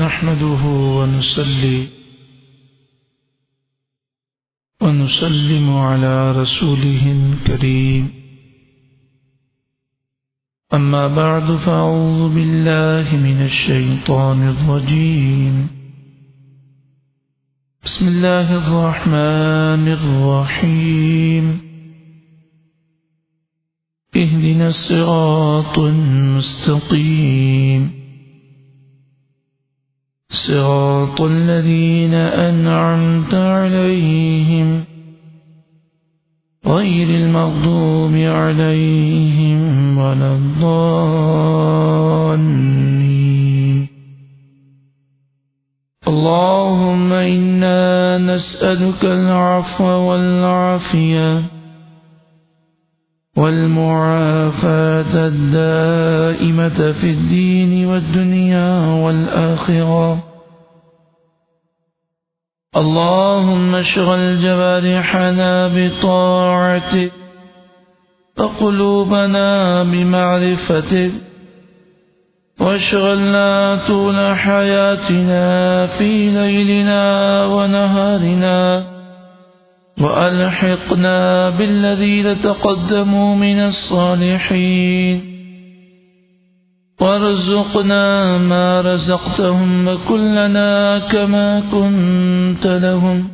نحمده ونسلي ونسلم على رسوله الكريم. أما بعد، فأعوذ بالله من الشيطان الرجيم. بسم الله الرحمن الرحيم. اهدنا الصراط المستقيم. صراط الذين أنعمت عليهم غير المغضوب عليهم ولا الضالين. اللهم إنا نسألك العفو والعافية والمعافاة الدائمة في الدين والدنيا والآخرة. اللهم اشغل جوارحنا بطاعتك وقلوبنا بمعرفتك واشغلنا طول حياتنا في ليلنا ونهارنا. وألحقنا بالذين تقدموا من الصالحين وارزقنا ما رزقتهم وكلنا كما كنت لهم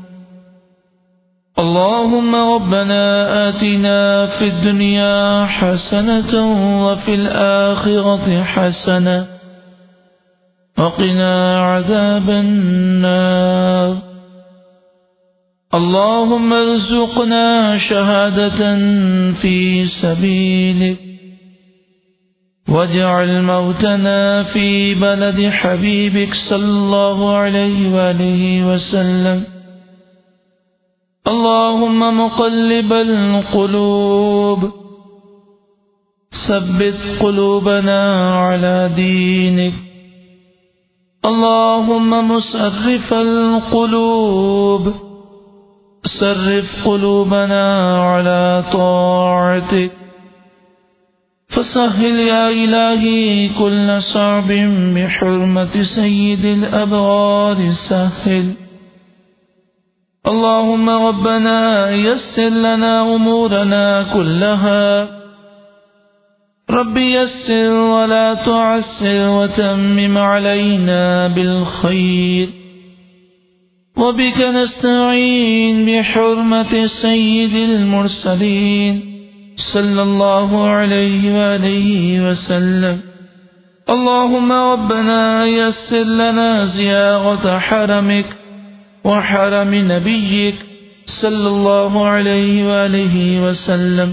اللهم ربنا آتنا في الدنيا حسنة وفي الآخرة حسنة وقنا عذاب النار اللهم ارزقنا شهادة في سبيلك، واجعل موتنا في بلد حبيبك صلى الله عليه وآله وسلم. اللهم مقلب القلوب، ثبت قلوبنا على دينك. اللهم مصرف القلوب صرف قلوبنا على طاعتك فسهل يا إلهي كل صعب بحرمة سيد الأبرار سهل. اللهم ربنا يسر لنا أمورنا كلها. رب يسر ولا تعسر وتمم علينا بالخير. وبك نستعين بحرمة سيد المرسلين. صلى الله عليه وآله وسلم. اللهم ربنا يسر لنا زيارة حرمك وحرم نبيك. صلى الله عليه وآله وسلم.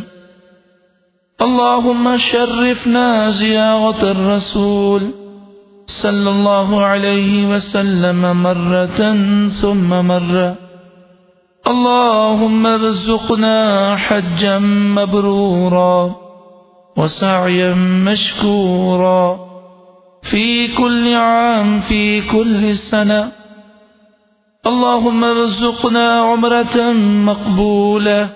اللهم شرفنا زيارة الرسول صلى الله عليه وسلم مرة ثم مرة اللهم ارزقنا حجا مبرورا وسعيا مشكورا في كل عام في كل سنة اللهم ارزقنا عمرة مقبولة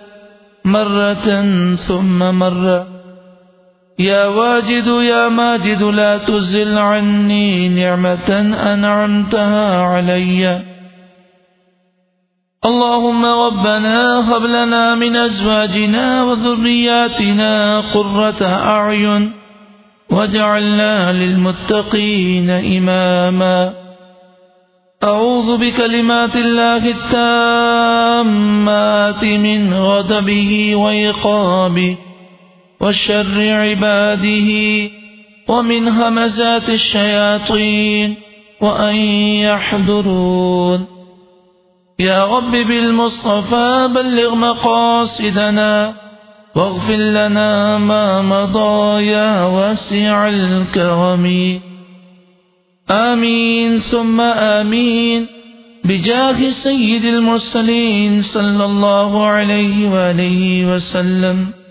مرة ثم مرة يا واجد يا ماجد لا تزل عني نعمة أنعمتها عليّ. اللهم ربنا هب لنا من أزواجنا وذرياتنا قرة أعين واجعلنا للمتقين إماما. أعوذ بكلمات الله التامات من غضبه وإقابه وشر عباده، ومن همزات الشياطين، وأن يحضرون. يا رب بالمصطفى بلغ مقاصدنا، واغفر لنا ما مضى يا واسع الكرم. آمين، ثم آمين. بجاه سيد المرسلين صلى الله عليه وآله وسلم.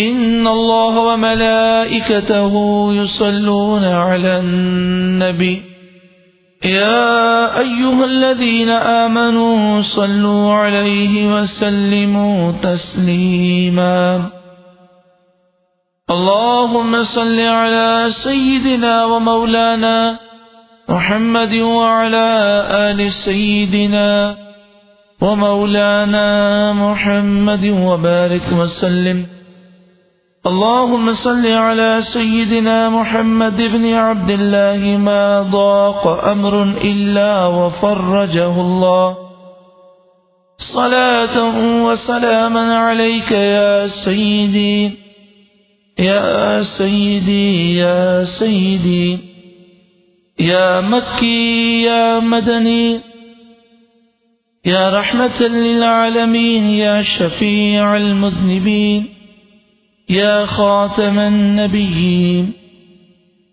إن الله وملائكته يصلون على النبي. يا أيها الذين آمنوا صلوا عليه وسلموا تسليما. اللهم صل على سيدنا ومولانا محمد وعلى آل سيدنا ومولانا محمد وبارك وسلم. اللهم صل على سيدنا محمد بن عبد الله ما ضاق أمر إلا وفرجه الله. صلاة وسلاما عليك يا سيدي يا سيدي يا سيدي. يا مكي، يا مدني. يا رحمة للعالمين، يا شفيع المذنبين. يا خاتم النبيين،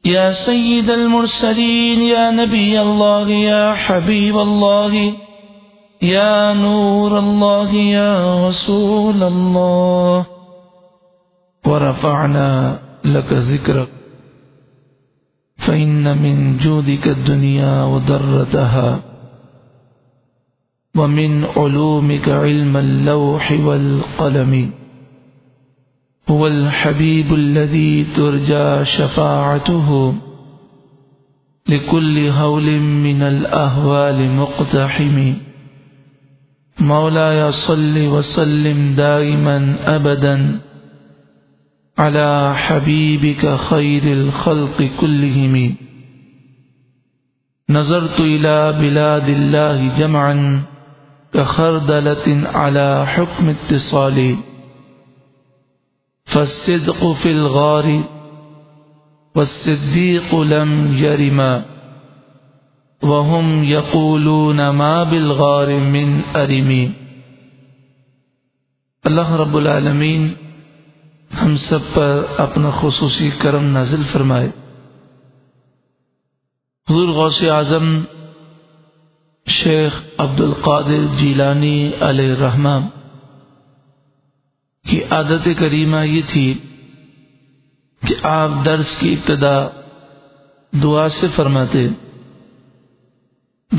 يا سيد المرسلين، يا نبي الله، يا حبيب الله، يا نور الله، يا رسول الله. ورفعنا لك ذكرك، فإن من جودك الدنيا ودرتها ومن علومك علم اللوح والقلم. هو الحبيب الذي ترجى شفاعته لكل هول من الأهوال مقتحم. مولاي صل وسلم دائما أبدا على حبيبك خير الخلق كلهم. نظرت إلى بلاد الله جمعا كخردلة على حكم اتصال. فالصدق في الغار، والصديق لم يرما وهم يقولون ما بالغار من أرمي اللہ رب العالمین ہم سب پر اپنا خصوصی کرم نازل فرمائے۔ حضور غوث اعظم شیخ عبد القادر جیلانی علیہ الرحمٰ کی عادت کریمہ یہ تھی کہ آپ درس کی ابتدا دعا سے فرماتے۔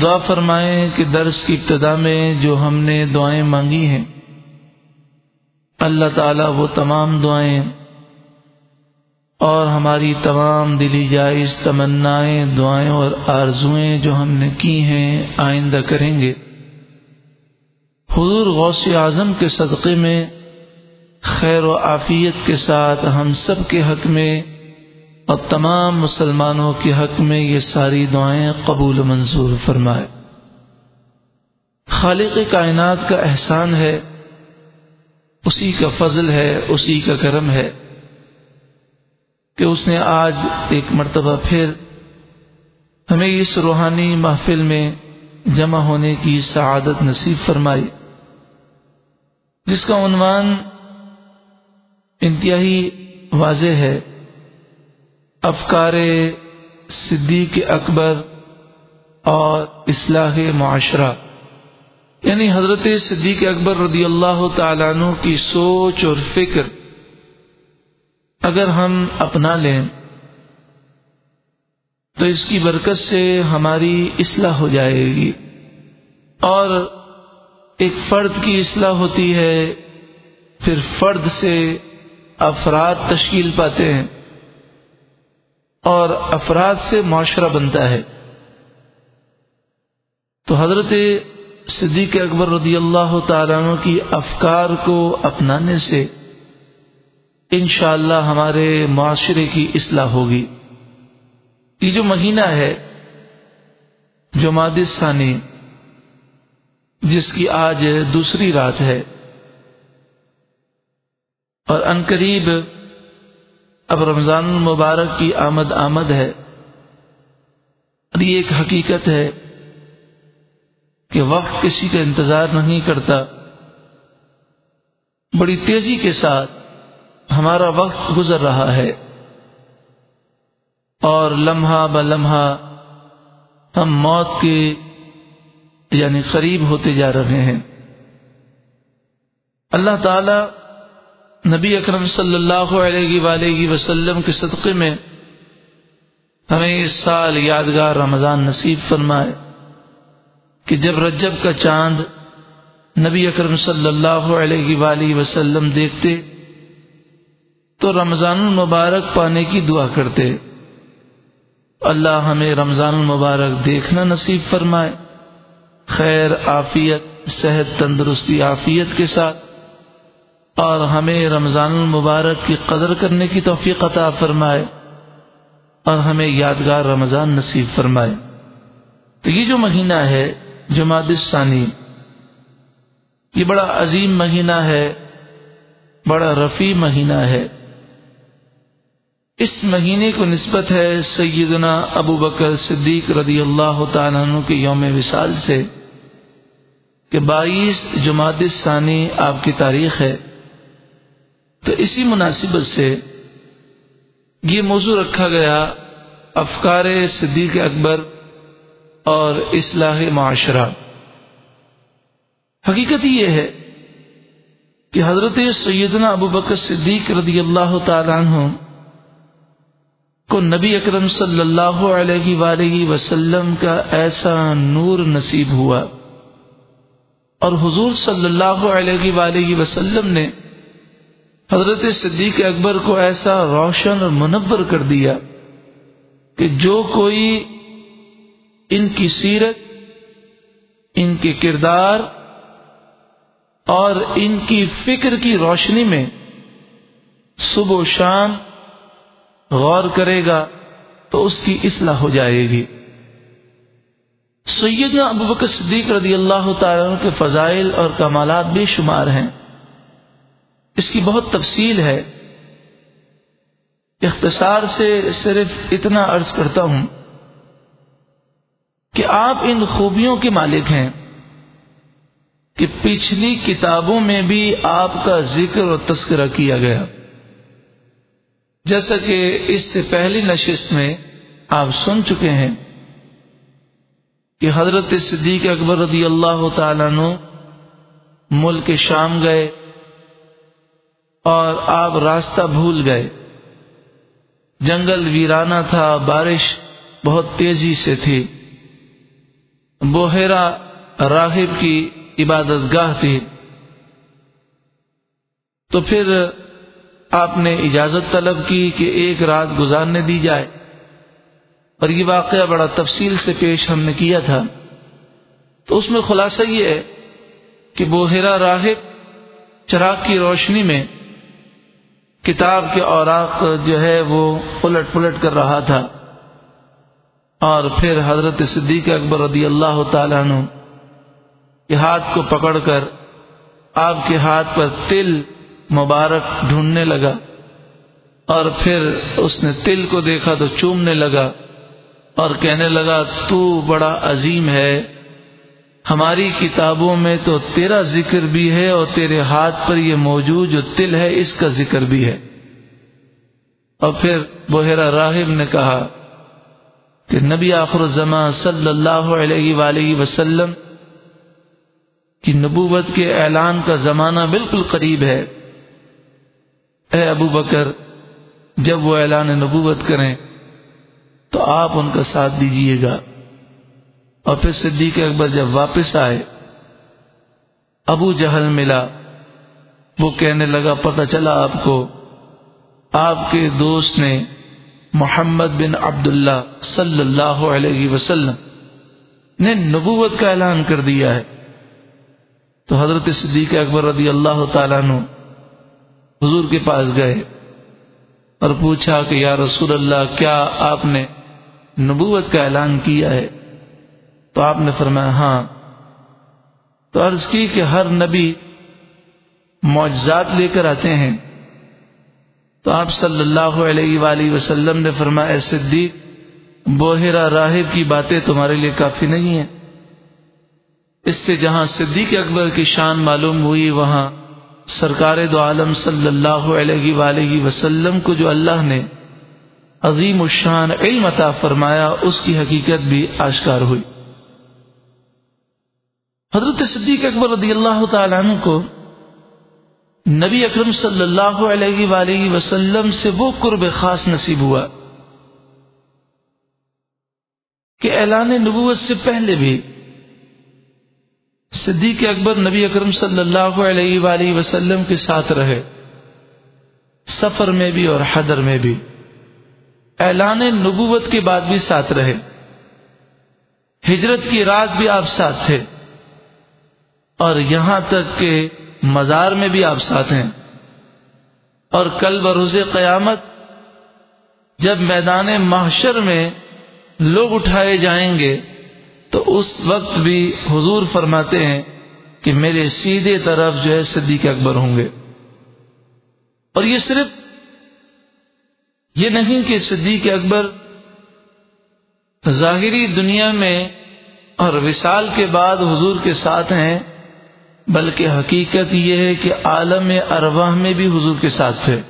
دعا فرمائیں کہ درس کی ابتدا میں جو ہم نے دعائیں مانگی ہیں، اللہ تعالیٰ وہ تمام دعائیں اور ہماری تمام دلی جائز تمنائیں، دعائیں اور آرزوئیں جو ہم نے کی ہیں آئندہ کریں گے۔ حضور غوث اعظم کے صدقے میں خیر و عافیت کے ساتھ ہم سب کے حق میں اور تمام مسلمانوں کے حق میں یہ ساری دعائیں قبول منظور فرمائے۔ خالق کائنات کا احسان ہے، اسی کا فضل ہے، اسی کا کرم ہے کہ اس نے آج ایک مرتبہ پھر ہمیں اس روحانی محفل میں جمع ہونے کی سعادت نصیب فرمائی، جس کا عنوان انتہائی واضح ہے۔ افکار صدیق اکبر اور اصلاح معاشرہ۔ یعنی حضرت صدیق اکبر رضی اللہ تعالیٰ عنہ کی سوچ اور فکر اگر ہم اپنا لیں تو اس کی برکت سے ہماری اصلاح ہو جائے گی۔ اور ایک فرد کی اصلاح ہوتی ہے، پھر فرد سے افراد تشکیل پاتے ہیں اور افراد سے معاشرہ بنتا ہے۔ تو حضرت صدیق اکبر رضی اللہ تعالیٰ عنہ کی افکار کو اپنانے سے انشاءاللہ اللہ ہمارے معاشرے کی اصلاح ہوگی۔ یہ جو مہینہ ہے جو ثانی، جس کی آج دوسری رات ہے اور قریب اب رمضان المبارک کی آمد آمد ہے۔ اور یہ ایک حقیقت ہے کہ وقت کسی کا انتظار نہیں کرتا۔ بڑی تیزی کے ساتھ ہمارا وقت گزر رہا ہے۔ اور لمحہ ب لمحہ ہم موت کے یعنی قریب ہوتے جا رہے ہیں۔ اللہ تعالی نبی اکرم صلی اللہ علیہ وآلہ وسلم کے صدقے میں ہمیں اس سال یادگار رمضان نصیب فرمائے کہ جب رجب کا چاند نبی اکرم صلی اللہ علیہ وآلہ وسلم دیکھتے تو رمضان المبارک پانے کی دعا کرتے۔ اللہ ہمیں رمضان المبارک دیکھنا نصیب فرمائے۔ خیر آفیت صحت، تندرستی آفیت کے ساتھ اور ہمیں رمضان المبارک کی قدر کرنے کی توفیق عطا فرمائے اور ہمیں یادگار رمضان نصیب فرمائے۔ تو یہ جو مہینہ ہے، جماعت ثانی یہ بڑا عظیم مہینہ ہے، بڑا رفیع مہینہ ہے۔ اس مہینے کو نسبت ہے سیدنا ابو بکر صدیق رضی اللہ تعالیٰ عنہ کے یوم وصال سے کہ بائیس جماعت ثانی آپ کی تاریخ ہے۔ تو اسی مناسبت سے یہ موضوع رکھا گیا افکار صدیق اکبر اور اصلاح معاشرہ۔ حقیقت یہ ہے کہ حضرت سیدنا ابو بکر صدیق رضی اللہ تعالیٰ عنہ کو نبی اکرم صلی اللہ علیہ وآلہ وسلم کا ایسا نور نصیب ہوا اور حضور صلی اللہ علیہ وآلہ وسلم نے حضرت صدیق اکبر کو ایسا روشن اور منور کر دیا کہ جو کوئی ان کی سیرت، ان کے کردار اور ان کی فکر کی روشنی میں صبح و شام غور کرے گا تو اس کی اصلاح ہو جائے گی۔ سیدنا ابو بکر صدیق رضی اللہ تعالیٰ کے فضائل اور کمالات بھی شمار ہیں۔ اس کی بہت تفصیل ہے۔ اختصار سے صرف اتنا عرض کرتا ہوں کہ آپ ان خوبیوں کے مالک ہیں کہ پچھلی کتابوں میں بھی آپ کا ذکر اور تذکرہ کیا گیا۔ جیسا کہ اس سے پہلی نشست میں آپ سن چکے ہیں کہ حضرت صدیق اکبر رضی اللہ تعالیٰ نو ملک شام گئے۔ اور آپ راستہ بھول گئے۔ جنگل ویرانہ تھا، بارش بہت تیزی سے تھی۔ بوہرا راہب کی عبادت گاہ تھی۔ تو پھر آپ نے اجازت طلب کی کہ ایک رات گزارنے دی جائے۔ اور یہ واقعہ بڑا تفصیل سے پیش ہم نے کیا تھا۔ تو اس میں خلاصہ یہ ہے کہ بوہرا راہب چراغ کی روشنی میں کتاب کے اوراق جو ہے وہ پلٹ پلٹ کر رہا تھا۔ اور پھر حضرت صدیق اکبر رضی اللہ تعالیٰ عنہ کے ہاتھ کو پکڑ کر آپ کے ہاتھ پر تل مبارک ڈھونڈنے لگا۔ اور پھر اس نے تل کو دیکھا تو چومنے لگا اور کہنے لگا، تو بڑا عظیم ہے۔ ہماری کتابوں میں تو تیرا ذکر بھی ہے اور تیرے ہاتھ پر یہ موجود جو تل ہے، اس کا ذکر بھی ہے۔ اور پھر بحیرہ راہب نے کہا کہ نبی آخر الزمان صلی اللہ علیہ وآلہ وسلم کی نبوت کے اعلان کا زمانہ بالکل قریب ہے۔ اے ابو بکر، جب وہ اعلان نبوت کریں تو آپ ان کا ساتھ دیجیے گا۔ اور پھر صدیق اکبر جب واپس آئے، ابو جہل ملا۔ وہ کہنے لگا، پتہ چلا آپ کو، آپ کے دوست نے محمد بن عبداللہ صلی اللہ علیہ وسلم نے نبوت کا اعلان کر دیا ہے۔ تو حضرت صدیق اکبر رضی اللہ تعالیٰ نو حضور کے پاس گئے اور پوچھا کہ یا رسول اللہ، کیا آپ نے نبوت کا اعلان کیا ہے؟ تو آپ نے فرمایا ہاں۔ تو عرض کی کہ ہر نبی معجزات لے کر آتے ہیں۔ تو آپ صلی اللہ علیہ وآلہ وسلم نے فرمایا، اے صدیق بوہرا راہب کی باتیں تمہارے لیے کافی نہیں ہیں۔ اس سے جہاں صدیق اکبر کی شان معلوم ہوئی، وہاں سرکار دو عالم صلی اللہ علیہ وآلہ وسلم کو جو اللہ نے عظیم الشان علم عطا فرمایا، اس کی حقیقت بھی آشکار ہوئی۔ حضرت صدیق اکبر رضی اللہ تعالیٰ عنہ کو نبی اکرم صلی اللہ علیہ وآلہ وسلم سے وہ قرب خاص نصیب ہوا کہ اعلان نبوت سے پہلے بھی صدیق اکبر نبی اکرم صلی اللہ علیہ وآلہ وسلم کے ساتھ رہے، سفر میں بھی اور حدر میں بھی۔ اعلان نبوت کے بعد بھی ساتھ رہے۔ ہجرت کی رات بھی آپ ساتھ تھے۔ اور یہاں تک کہ مزار میں بھی آپ ساتھ ہیں۔ اور کل بروز قیامت جب میدان محشر میں لوگ اٹھائے جائیں گے، تو اس وقت بھی حضور فرماتے ہیں کہ میرے سیدھے طرف جو ہے صدیق اکبر ہوں گے۔ اور یہ صرف یہ نہیں کہ صدیق اکبر ظاہری دنیا میں اور وصال کے بعد حضور کے ساتھ ہیں بلکہ حقیقت یہ ہے کہ عالم ارواح میں بھی حضور کے ساتھ تھے۔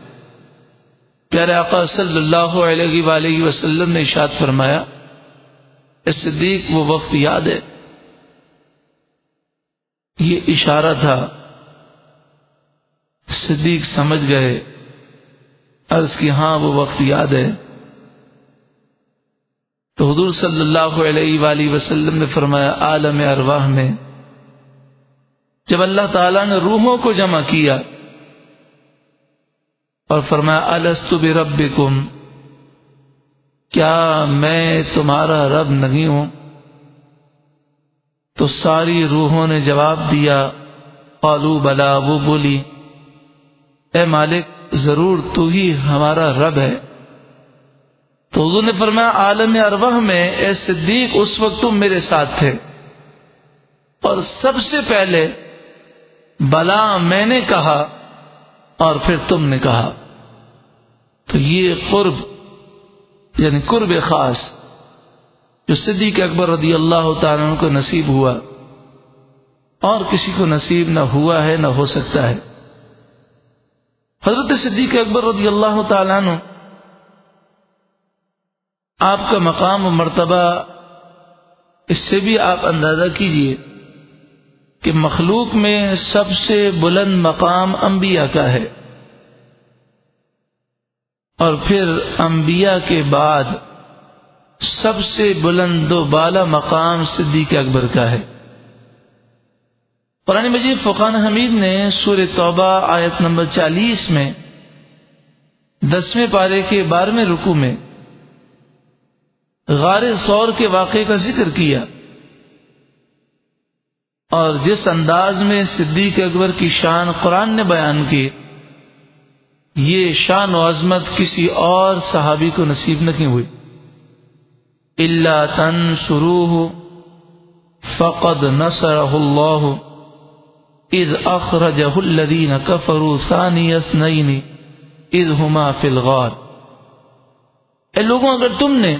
پیارے آقا صلی اللہ علیہ وآلہ وسلم نے اشاد فرمایا صدیق، وہ وقت یاد ہے۔ یہ اشارہ تھا۔ صدیق سمجھ گئے۔ عرض کی ہاں وہ وقت یاد ہے۔ تو حضور صلی اللہ علیہ وآلہ وسلم نے فرمایا، عالم ارواح میں جب اللہ تعالیٰ نے روحوں کو جمع کیا اور فرمایا الست رب کیا میں تمہارا رب نہیں ہوں؟ تو ساری روحوں نے جواب دیا، قالو، بلا، وہ بولی، اے مالک، ضرور تو ہی ہمارا رب ہے تو حضور نے فرمایا، عالم ارواح میں اے صدیق، اس وقت تم میرے ساتھ تھے۔ اور سب سے پہلے بلا میں نے کہا اور پھر تم نے کہا۔ تو یہ قرب یعنی قرب خاص، جو صدیق اکبر رضی اللہ تعالیٰ کو نصیب ہوا، اور کسی کو نصیب نہ ہوا ہے، نہ ہو سکتا ہے۔ حضرت صدیق اکبر رضی اللہ تعالیٰ عنہ آپ کا مقام و مرتبہ، اس سے بھی آپ اندازہ کیجیے۔ کہ مخلوق میں سب سے بلند مقام انبیاء کا ہے۔ اور پھر انبیاء کے بعد سب سے بلند و بالا مقام صدیق اکبر کا ہے۔ قرآن مجید فقان حمید نے سور توبہ آیت نمبر چالیس میں دسویں پارے کے بارہویں رکو میں غار سور کے واقعے کا ذکر کیا۔ اور جس انداز میں صدیق اکبر کی شان قرآن نے بیان کی، یہ شان و عظمت کسی اور صحابی کو نصیب نہیں ہوئی۔ اللہ تن سرو فقد نسر اللہ اد اخرج الدین کفرو ثانی اثنین اد ہما فلغار اے لوگوں، اگر تم نے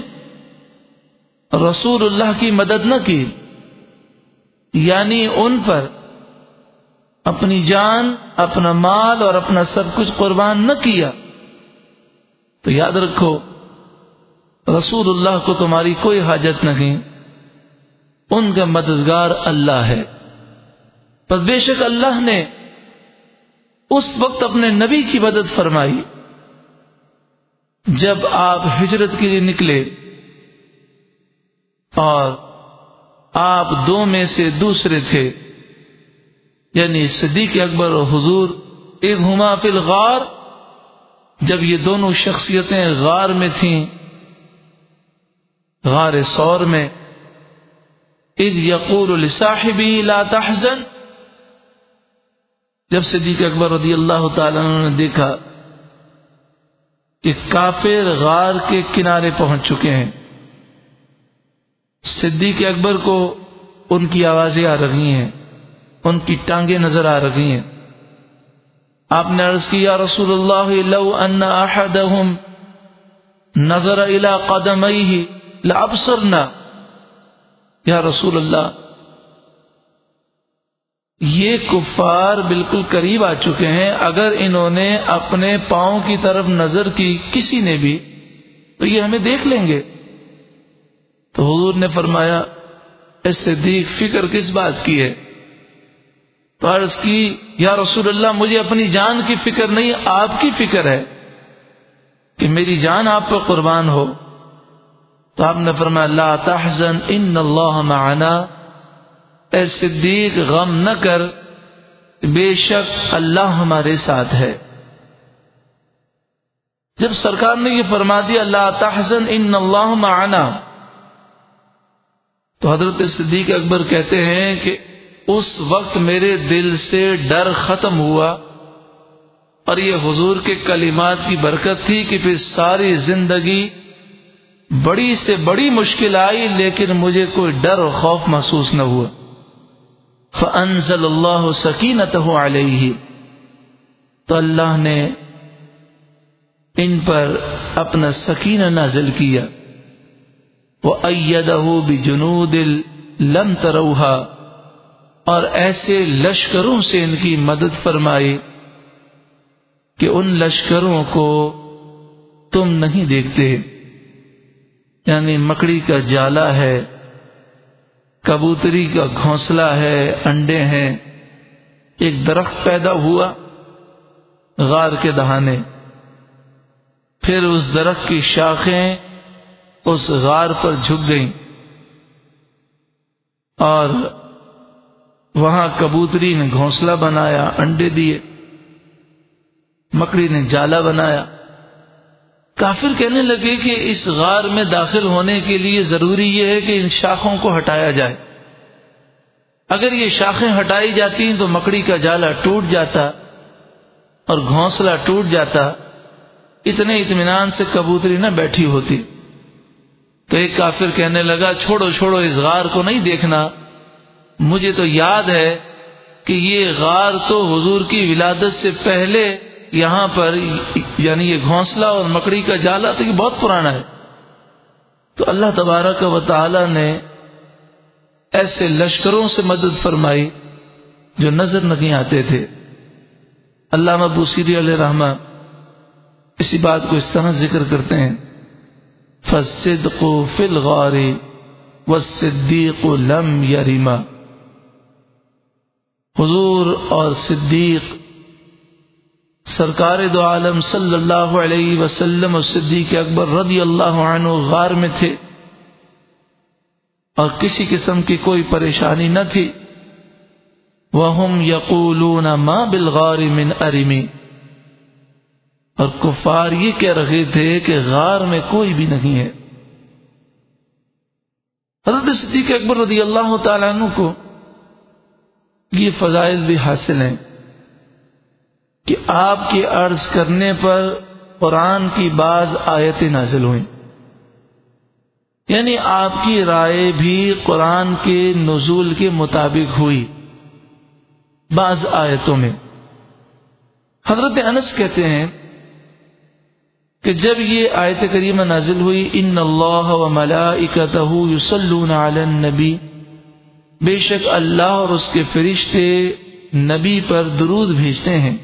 رسول اللہ کی مدد نہ کی یعنی ان پر اپنی جان، اپنا مال اور اپنا سب کچھ قربان نہ کیا۔ تو یاد رکھو، رسول اللہ کو تمہاری کوئی حاجت نہیں۔ ان کا مددگار اللہ ہے۔ پر بے شک اللہ نے اس وقت اپنے نبی کی مدد فرمائی۔ جب آپ ہجرت کے لیے نکلے اور آپ دو میں سے دوسرے تھے۔ یعنی صدیق اکبر اور حضور ایک ہما فل غار جب یہ دونوں شخصیتیں غار میں تھیں، غار سور میں۔ عید یقور الصاحبی لا تحزن۔ جب صدیق اکبر رضی اللہ تعالی نے دیکھا کہ کافر غار کے کنارے پہنچ چکے ہیں۔ صدیق اکبر کو ان کی آوازیں آ رہی ہیں، ان کی ٹانگیں نظر آ رہی ہیں۔ آپ نے عرض کیا رسول اللہ، لو ان احدهم نظر الى قدميه لابصرنا۔ یا رسول اللہ، یہ کفار بالکل قریب آ چکے ہیں۔ اگر انہوں نے اپنے پاؤں کی طرف نظر کی کسی نے بھی، تو یہ ہمیں دیکھ لیں گے۔ تو حضور نے فرمایا، اس سے دیکھ فکر کس بات کی ہے؟ تو عرض کی، یا رسول اللہ، مجھے اپنی جان کی فکر نہیں، آپ کی فکر ہے کہ میری جان آپ پہ قربان ہو۔ تو آپ نے فرمایا، لا تحزن، ان اللہ معنا۔ اے صدیق، غم نہ کر بے شک اللہ ہمارے ساتھ ہے۔ جب سرکار نے یہ فرما دیا اللہ تحزن، ان اللہ معنا تو حضرت صدیق اکبر کہتے ہیں کہ اس وقت میرے دل سے ڈر ختم ہوا اور یہ حضور کے کلمات کی برکت تھی کہ پھر ساری زندگی بڑی سے بڑی مشکل آئی، لیکن مجھے کوئی ڈر اور خوف محسوس نہ ہوا۔ فنزل اللہ سکینت علیہ تو اللہ نے ان پر اپنا سکینہ نازل کیا۔ وہ ایدہ بھی لم تروہا اور ایسے لشکروں سے ان کی مدد فرمائی کہ ان لشکروں کو تم نہیں دیکھتے۔ یعنی مکڑی کا جالا ہے، کبوتری کا گھونسلہ ہے، انڈے ہیں۔ ایک درخت پیدا ہوا غار کے دہانے۔ پھر اس درخت کی شاخیں اس غار پر جھک گئیں اور وہاں کبوتری نے گھونسلہ بنایا، انڈے دیے، مکڑی نے جالا بنایا۔ کافر کہنے لگے کہ اس غار میں داخل ہونے کے لیے ضروری یہ ہے کہ ان شاخوں کو ہٹایا جائے۔ اگر یہ شاخیں ہٹائی جاتی تو مکڑی کا جالا ٹوٹ جاتا اور گھونسلہ ٹوٹ جاتا۔ اتنے اطمینان سے کبوتری نہ بیٹھی ہوتی۔ تو ایک کافر کہنے لگا، چھوڑو چھوڑو، اس غار کو نہیں دیکھنا۔ مجھے تو یاد ہے کہ یہ غار تو حضور کی ولادت سے پہلے یہاں پر یعنی یہ گھونسلہ اور مکڑی کا جالا تو یہ بہت پرانا ہے۔ تو اللہ تبارک و تعالی نے ایسے لشکروں سے مدد فرمائی جو نظر نہیں آتے تھے۔ اللہ سیری علیہ رحمٰ اسی بات کو اس طرح ذکر کرتے ہیں۔ فصد کو فل غاری و صدیق لم یریما حضور اور صدیق، سرکار دو عالم صلی اللہ علیہ وسلم اور صدیق اکبر رضی اللہ عنہ غار میں تھے اور کسی قسم کی کوئی پریشانی نہ تھی۔ وہ یقولون ما بالغار من ارمی اور کفار یہ کہہ رہے تھے کہ غار میں کوئی بھی نہیں ہے۔ حضرت صدیق اکبر رضی اللہ تعالیٰ عنہ کو یہ فضائل بھی حاصل ہیں کہ آپ کے عرض کرنے پر قرآن کی بعض آیتیں نازل ہوئیں۔ یعنی آپ کی رائے بھی قرآن کے نزول کے مطابق ہوئی بعض آیتوں میں۔ حضرت انس کہتے ہیں کہ جب یہ آیت کریمہ نازل ہوئی، ان اللہ و ملائکتہ یصلون علی النبی، بے شک اللہ اور اس کے فرشتے نبی پر درود بھیجتے ہیں۔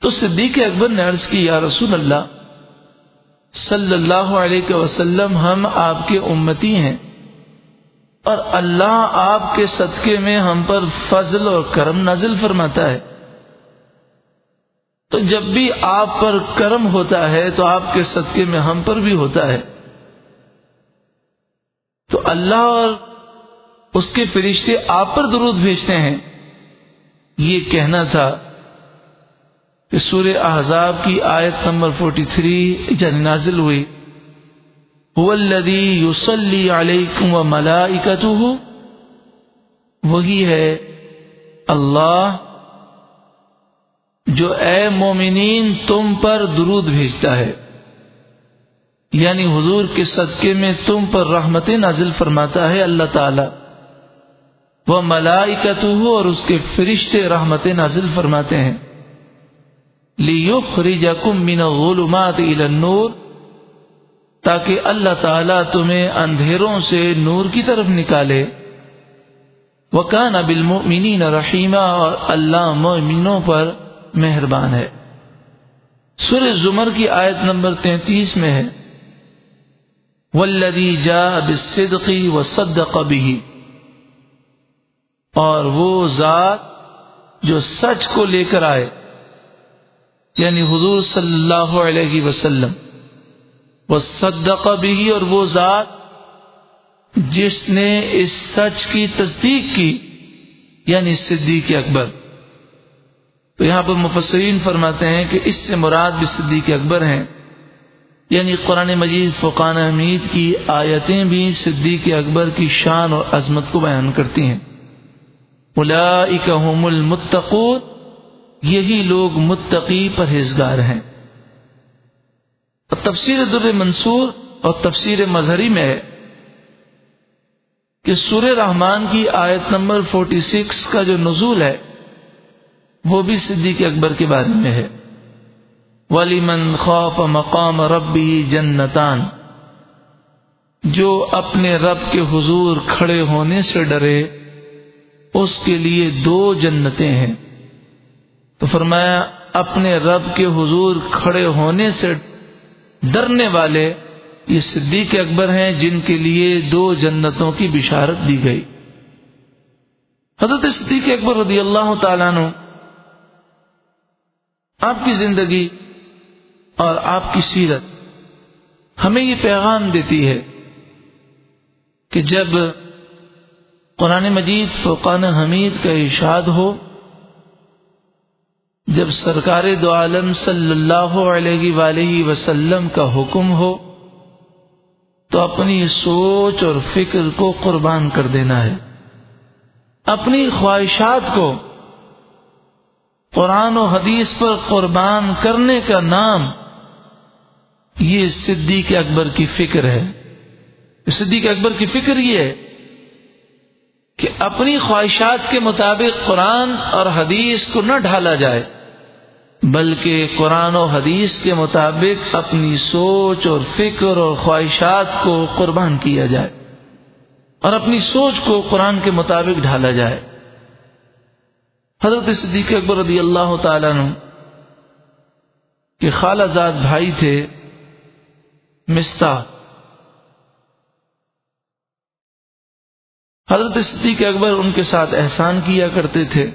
تو صدیق اکبر نے عرض کی، یا رسول اللہ، صلی اللہ علیہ وسلم، ہم آپ کے امتی ہیں۔ اور اللہ آپ کے صدقے میں ہم پر فضل اور کرم نازل فرماتا ہے۔ تو جب بھی آپ پر کرم ہوتا ہے تو آپ کے صدقے میں ہم پر بھی ہوتا ہے۔ تو اللہ اور اس کے فرشتے آپ پر درود بھیجتے ہیں۔ یہ کہنا تھا کہ سورہ احزاب کی آیت نمبر فورٹی تھری جن نازل ہوئی۔ الدی یوسلی علیکم و ملائکتہ وہی ہے اللہ جو اے مومنین تم پر درود بھیجتا ہے۔ یعنی حضور کے صدقے میں تم پر رحمت نازل فرماتا ہے اللہ تعالی۔ وہ ملائکت ہو اور اس کے فرشتے رحمت نازل فرماتے ہیں۔ لیو خریجا کم مین غلومات تاکہ اللہ تعالیٰ تمہیں اندھیروں سے نور کی طرف نکالے۔ وہ کان ابل رحیمہ اور اللہ مومنوں پر مہربان ہے۔ سر زمر کی آیت نمبر تینتیس میں ہے۔ ولدی جا بالصدقی و صدق بھی اور وہ ذات جو سچ کو لے کر آئے۔ یعنی حضور صلی اللہ علیہ وسلم۔ وہ صدق بھی اور وہ ذات جس نے اس سچ کی تصدیق کی۔ یعنی صدیق اکبر۔ تو یہاں پر مفسرین فرماتے ہیں کہ اس سے مراد بھی صدیق اکبر ہیں۔ یعنی قرآن مجید فقان حمید کی آیتیں بھی صدیق اکبر کی شان اور عظمت کو بیان کرتی ہیں۔ هم المتقون، یہی لوگ متقی پرہیزگار ہیں۔ اور تفسیر در منصور اور تفسیر مظہری میں ہے کہ سور رحمان کی آیت نمبر 46 کا جو نزول ہے وہ بھی صدیق اکبر کے بارے میں ہے۔ ولی من خوف مقام ربی جنتان۔ جو اپنے رب کے حضور کھڑے ہونے سے ڈرے، اس کے لیے دو جنتیں ہیں۔ تو فرمایا، اپنے رب کے حضور کھڑے ہونے سے ڈرنے والے یہ صدیق اکبر ہیں، جن کے لیے دو جنتوں کی بشارت دی گئی۔ حضرت صدیق اکبر رضی اللہ تعالیٰ نے آپ کی زندگی اور آپ کی سیرت ہمیں یہ پیغام دیتی ہے کہ جب قرآن مجید فقان حمید کا ارشاد ہو، جب سرکار دو عالم صلی اللہ علیہ وآلہ وسلم کا حکم ہو، تو اپنی سوچ اور فکر کو قربان کر دینا ہے۔ اپنی خواہشات کو قرآن و حدیث پر قربان کرنے کا نام یہ صدیق اکبر کی فکر ہے۔ صدیق اکبر کی فکر یہ ہے کہ اپنی خواہشات کے مطابق قرآن اور حدیث کو نہ ڈھالا جائے، بلکہ قرآن و حدیث کے مطابق اپنی سوچ اور فکر اور خواہشات کو قربان کیا جائے اور اپنی سوچ کو قرآن کے مطابق ڈھالا جائے۔ حضرت صدیق اکبر رضی اللہ تعالیٰ عنہ کہ خالہ زاد بھائی تھے مستا حضرت صدیق اکبر ان کے ساتھ احسان کیا کرتے تھے،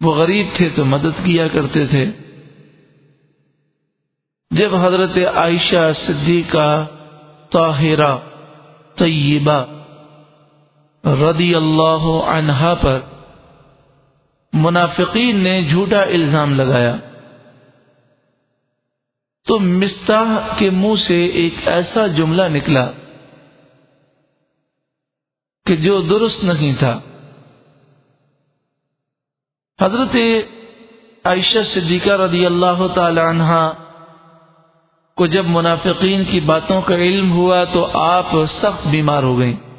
وہ غریب تھے تو مدد کیا کرتے تھے۔ جب حضرت عائشہ صدیقہ طاہرہ طیبہ رضی اللہ عنہا پر منافقین نے جھوٹا الزام لگایا۔ تو مستاح کے منہ سے ایک ایسا جملہ نکلا کہ جو درست نہیں تھا۔ حضرت عائشہ صدیقہ رضی اللہ تعالی عنہ کو جب منافقین کی باتوں کا علم ہوا تو آپ سخت بیمار ہو گئیں۔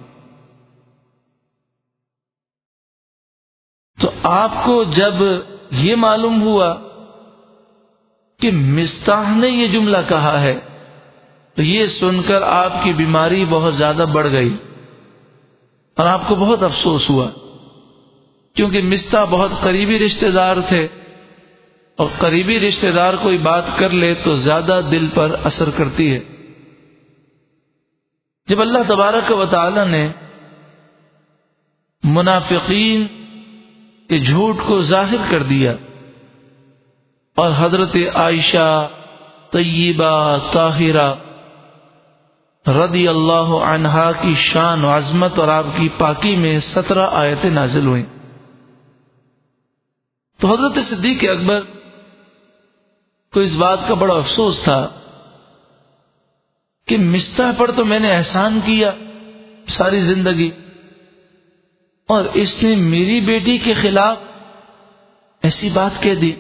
تو آپ کو جب یہ معلوم ہوا کہ مستاح نے یہ جملہ کہا ہے، تو یہ سن کر آپ کی بیماری بہت زیادہ بڑھ گئی اور آپ کو بہت افسوس ہوا، کیونکہ مستا بہت قریبی رشتہ دار تھے اور قریبی رشتہ دار کوئی بات کر لے تو زیادہ دل پر اثر کرتی ہے۔ جب اللہ تبارک و تعالی نے منافقین کے جھوٹ کو ظاہر کر دیا اور حضرت عائشہ طیبہ طاہرہ رضی اللہ عنہا کی شان و عظمت اور آپ کی پاکی میں سترہ آیتیں نازل ہوئیں۔ تو حضرت صدیق اکبر کو اس بات کا بڑا افسوس تھا کہ مستح پر تو میں نے احسان کیا ساری زندگی۔ اور اس نے میری بیٹی کے خلاف ایسی بات کہہ دی۔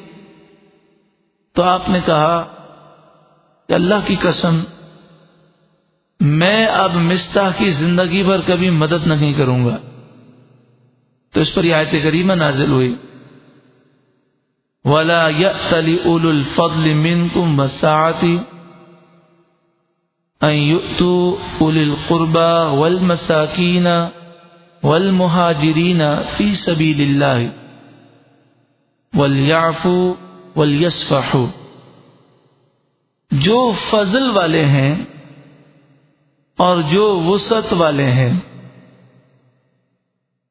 تو آپ نے کہا کہ اللہ کی قسم، میں اب مستح کی زندگی پر کبھی مدد نہیں کروں گا۔ تو اس پر یہ آیت کریمہ نازل ہوئی۔ ولا يأتل أولو الفضل منكم والسعة أن يؤتوا أولي القربى والمهاجرين في سبيل الله وليعفوا وليصفحوا جو فضل والے ہیں اور جو وسط والے ہیں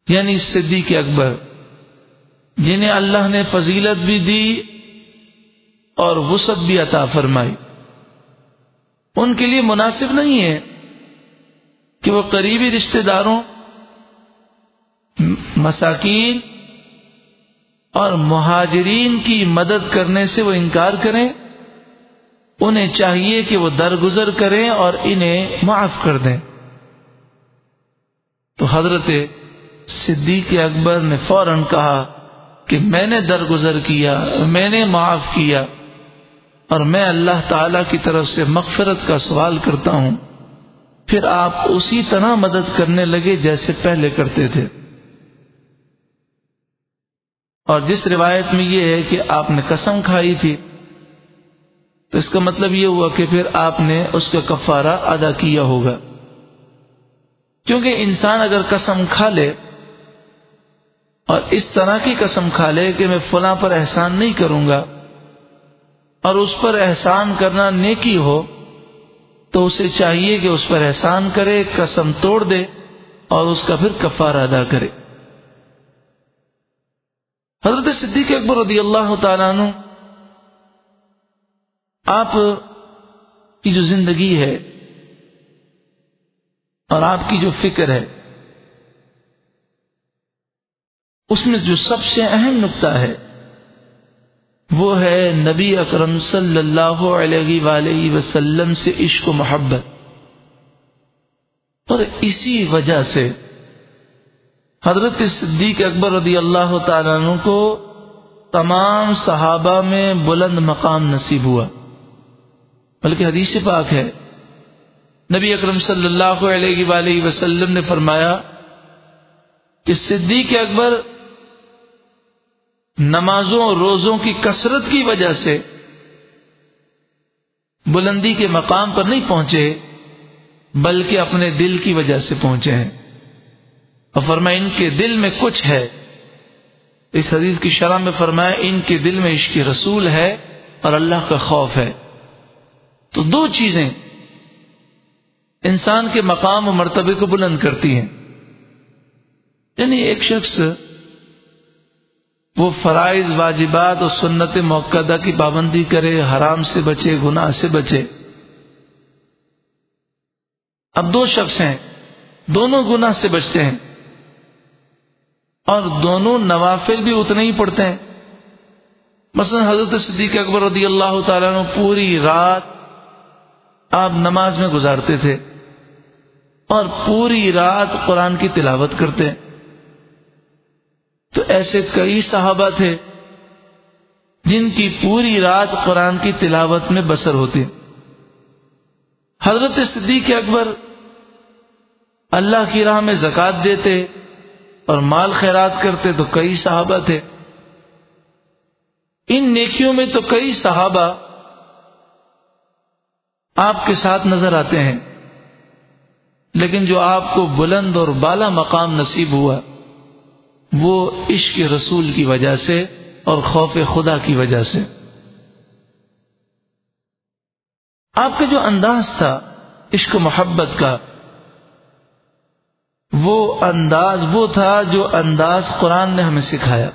یعنی صدیق اکبر، جنہیں اللہ نے فضیلت بھی دی اور وسعت بھی عطا فرمائی۔ ان کے لیے مناسب نہیں ہے کہ وہ قریبی رشتہ داروں مساکین اور مہاجرین کی مدد کرنے سے وہ انکار کریں، انہیں چاہیے کہ وہ درگزر کریں اور انہیں معاف کر دیں۔ تو حضرت صدیق اکبر نے فوراً کہا کہ میں نے درگزر کیا، میں نے معاف کیا اور میں اللہ تعالی کی طرف سے مغفرت کا سوال کرتا ہوں۔ پھر آپ اسی طرح مدد کرنے لگے جیسے پہلے کرتے تھے۔ اور جس روایت میں یہ ہے کہ آپ نے قسم کھائی تھی، تو اس کا مطلب یہ ہوا کہ پھر آپ نے اس کا کفارہ ادا کیا ہوگا۔ کیونکہ انسان اگر قسم کھا لے اور اس طرح کی قسم کھا لے کہ میں فلاں پر احسان نہیں کروں گا اور اس پر احسان کرنا نیکی ہو، تو اسے چاہیے کہ اس پر احسان کرے، قسم توڑ دے اور اس کا پھر کفار ادا کرے۔ حضرت صدیق اکبر رضی اللہ تعالیٰ عنہ، آپ کی جو زندگی ہے اور آپ کی جو فکر ہے، اس میں جو سب سے اہم نقطہ ہے، وہ ہے نبی اکرم صلی اللہ علیہ وآلہ وسلم سے عشق و محبت۔ اور اسی وجہ سے حضرت صدیق اکبر رضی اللہ تعالیٰ عنہ کو تمام صحابہ میں بلند مقام نصیب ہوا۔ بلکہ حدیث پاک ہے۔ نبی اکرم صلی اللہ علیہ وآلہ وسلم نے فرمایا کہ صدیق اکبر نمازوں اور روزوں کی کثرت کی وجہ سے بلندی کے مقام پر نہیں پہنچے، بلکہ اپنے دل کی وجہ سے پہنچے ہیں۔ اور فرمایا، ان کے دل میں کچھ ہے۔ اس حدیث کی شرح میں فرمایا، ان کے دل میں عشق رسول ہے اور اللہ کا خوف ہے۔ تو دو چیزیں انسان کے مقام و مرتبے کو بلند کرتی ہیں۔ یعنی ایک شخص وہ فرائض، واجبات اور سنت موقع کی پابندی کرے، حرام سے بچے، گناہ سے بچے۔ اب دو شخص ہیں، دونوں گناہ سے بچتے ہیں۔ اور دونوں نوافل بھی اتنے ہی پڑھتے ہیں۔ مثلا حضرت صدیق اکبر رضی اللہ تعالیٰ نے پوری رات آپ نماز میں گزارتے تھے اور پوری رات قرآن کی تلاوت کرتے تو ایسے کئی صحابہ تھے جن کی پوری رات قرآن کی تلاوت میں بسر ہوتی۔ حضرت صدیق اکبر اللہ کی راہ میں زکات دیتے اور مال خیرات کرتے تو کئی صحابہ تھے۔ ان نیکیوں میں تو کئی صحابہ آپ کے ساتھ نظر آتے ہیں، لیکن جو آپ کو بلند اور بالا مقام نصیب ہوا، وہ عشق رسول کی وجہ سے اور خوف خدا کی وجہ سے۔ آپ کا جو انداز تھا، عشق محبت کا وہ انداز وہ تھا جو انداز قرآن نے ہمیں سکھایا۔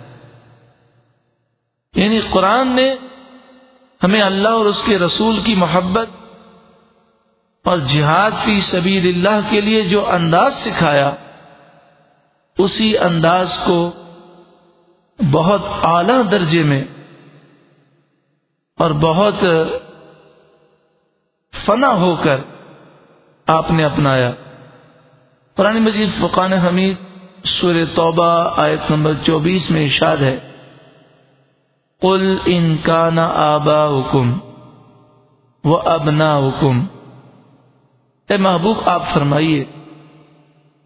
یعنی قرآن نے ہمیں اللہ اور اس کے رسول کی محبت اور جہاد فی سبیل اللہ کے لیے جو انداز سکھایا، اسی انداز کو بہت اعلی درجے میں اور بہت فنا ہو کر آپ نے اپنایا۔ قرآن مجید فقان حمید سور توبہ آیت نمبر چوبیس میں ارشاد ہے۔ قل ان کا نا آبا حکم و ابنا حکم اے محبوب، آپ فرمائیے،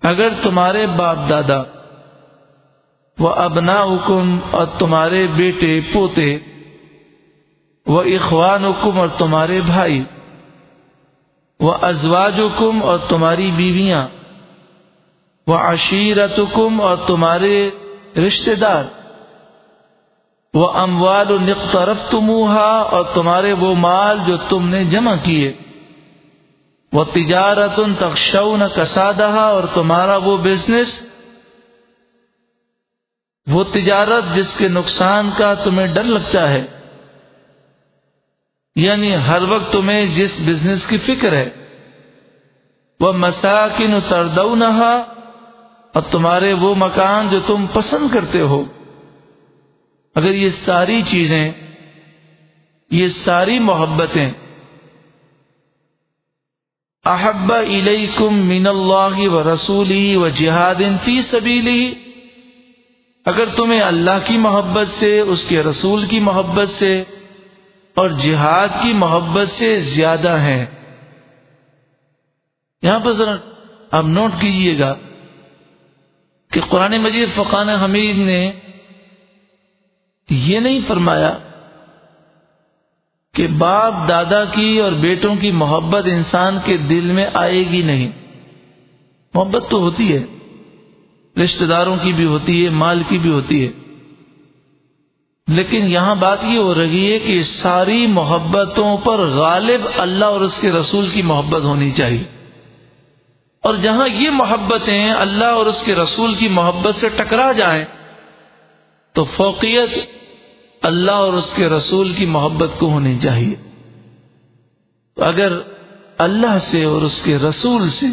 اگر تمہارے باپ دادا وہ ابنا حکم اور تمہارے بیٹے، پوتے وہ اخوان حکم اور تمہارے بھائی وہ ازواج حکم اور تمہاری بیویاں وہ عشیرت اور تمہارے رشتے دار۔ وہ اموال نقطرف اور تمہارے وہ مال جو تم نے جمع کیے۔ وہ تجارت ان تخشو کسادہ اور تمہارا وہ بزنس۔ وہ تجارت جس کے نقصان کا تمہیں ڈر لگتا ہے۔ یعنی ہر وقت تمہیں جس بزنس کی فکر ہے۔ وہ مساکن اتردو نہا اور تمہارے وہ مکان جو تم پسند کرتے ہو۔ اگر یہ ساری چیزیں، یہ ساری محبتیں احب الیکم من اللہ و رسولی و جہاد فی سبیلی، اگر تمہیں اللہ کی محبت سے، اس کے رسول کی محبت سے اور جہاد کی محبت سے زیادہ ہیں۔ یہاں پر ذرا آپ نوٹ کیجیے گا۔ کہ قرآن مجید فقان حمید نے یہ نہیں فرمایا کہ باپ دادا کی اور بیٹوں کی محبت انسان کے دل میں آئے گی نہیں۔ محبت تو ہوتی ہے، رشتہ داروں کی بھی ہوتی ہے، مال کی بھی ہوتی ہے۔ لیکن یہاں بات یہ ہو رہی ہے کہ ساری محبتوں پر غالب اللہ اور اس کے رسول کی محبت ہونی چاہیے۔ اور جہاں یہ محبتیں اللہ اور اس کے رسول کی محبت سے ٹکرا جائیں، تو فوقیت اللہ اور اس کے رسول کی محبت کو ہونی چاہیے۔ اگر اللہ سے اور اس کے رسول سے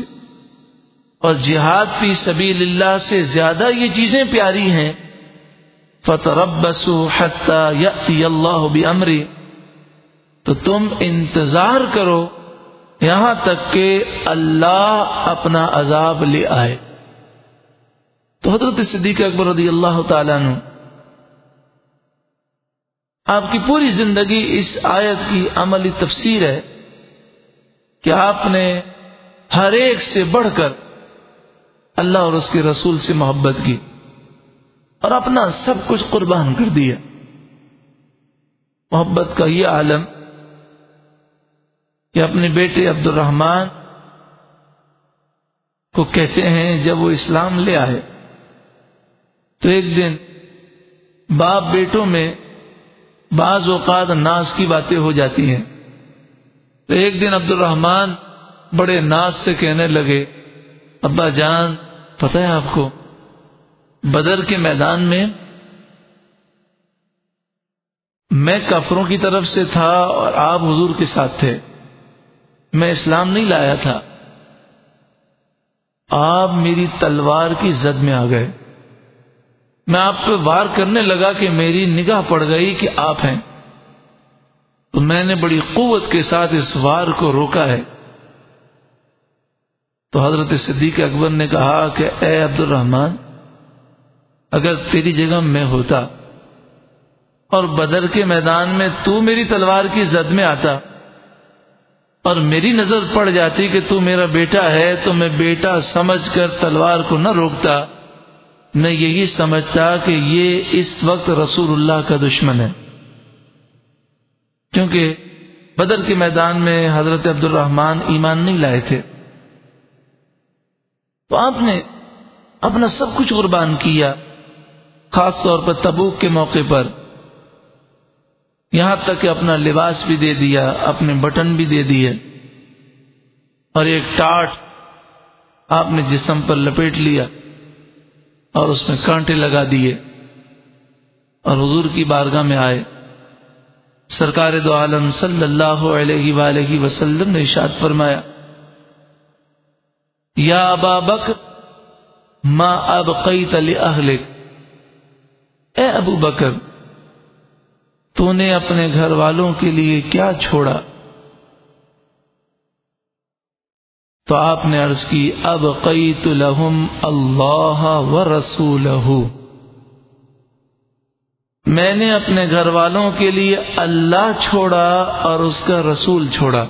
اور جہاد فی سبیل اللہ سے زیادہ یہ چیزیں پیاری ہیں فتربسو حتی یأتی اللہ بمری تو تم انتظار کرو یہاں تک کہ اللہ اپنا عذاب لے آئے۔ تو حضرت صدیق اکبر رضی اللہ تعالیٰ نے آپ کی پوری زندگی اس آیت کی عملی تفسیر ہے کہ آپ نے ہر ایک سے بڑھ کر اللہ اور اس کے رسول سے محبت کی اور اپنا سب کچھ قربان کر دیا۔ محبت کا یہ عالم کہ اپنے بیٹے عبد الرحمان کو کہتے ہیں جب وہ اسلام لے آئے۔ تو ایک دن باپ بیٹوں میں بعض اوقات ناز کی باتیں ہو جاتی ہیں۔ تو ایک دن عبد الرحمان بڑے ناز سے کہنے لگے، ابا جان، پتہ ہے آپ کو بدر کے میدان میں میں کفروں کی طرف سے تھا اور آپ حضور کے ساتھ تھے۔ میں اسلام نہیں لایا تھا۔ آپ میری تلوار کی زد میں آ گئے۔ میں آپ پہ وار کرنے لگا کہ میری نگاہ پڑ گئی کہ آپ ہیں۔ تو میں نے بڑی قوت کے ساتھ اس وار کو روکا ہے۔ تو حضرت صدیق اکبر نے کہا کہ اے عبد الرحمان اگر تیری جگہ میں ہوتا اور بدر کے میدان میں تو میری تلوار کی زد میں آتا اور میری نظر پڑ جاتی کہ تو میرا بیٹا ہے تو میں بیٹا سمجھ کر تلوار کو نہ روکتا۔ میں یہی سمجھتا کہ یہ اس وقت رسول اللہ کا دشمن ہے۔ کیونکہ بدر کے میدان میں حضرت عبد الرحمان ایمان نہیں لائے تھے۔ تو آپ نے اپنا سب کچھ قربان کیا، خاص طور پر تبوک کے موقع پر۔ یہاں تک کہ اپنا لباس بھی دے دیا، اپنے بٹن بھی دے دیے۔ اور ایک ٹاٹ آپ نے جسم پر لپیٹ لیا اور اس میں کانٹے لگا دیے۔ اور حضور کی بارگاہ میں آئے۔ سرکار دو عالم صلی اللہ علیہ وآلہ وسلم نے اشاد فرمایا، یا ابا بکر، ما اب قئی اے ابو بکر تو نے اپنے گھر والوں کے لیے کیا چھوڑا؟ تو آپ نے عرض کی اب قیت لہم اللہ و رسول میں نے اپنے گھر والوں کے لیے اللہ چھوڑا اور اس کا رسول چھوڑا۔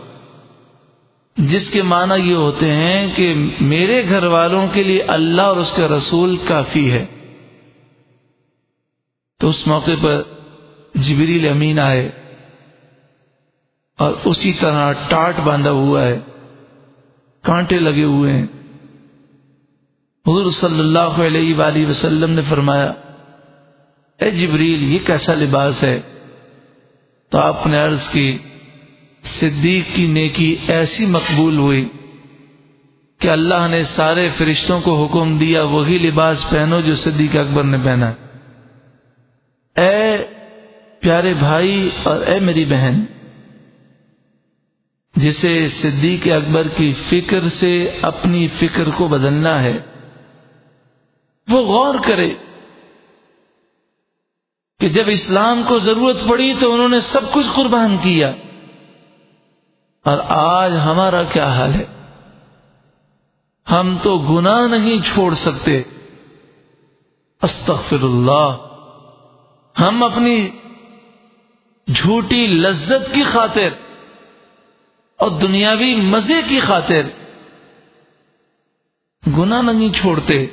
جس کے معنی یہ ہوتے ہیں کہ میرے گھر والوں کے لیے اللہ اور اس کا رسول کافی ہے۔ تو اس موقع پر جبریل امین آئے اور اسی طرح ٹاٹ باندھا ہوا ہے، کانٹے لگے ہوئے ہیں۔ حضور صلی اللہ علیہ وآلہ وسلم نے فرمایا، اے جبریل، یہ کیسا لباس ہے؟ تو آپ نے عرض کی، صدیق کی نیکی ایسی مقبول ہوئی کہ اللہ نے سارے فرشتوں کو حکم دیا، وہی لباس پہنو جو صدیق اکبر نے پہنا۔ اے پیارے بھائی اور اے میری بہن، جسے صدیق اکبر کی فکر سے اپنی فکر کو بدلنا ہے، وہ غور کرے کہ جب اسلام کو ضرورت پڑی تو انہوں نے سب کچھ قربان کیا۔ اور آج ہمارا کیا حال ہے؟ ہم تو گناہ نہیں چھوڑ سکتے۔ استغفر اللہ۔ ہم اپنی جھوٹی لذت کی خاطر اور دنیاوی مزے کی خاطر گناہ نہیں چھوڑتے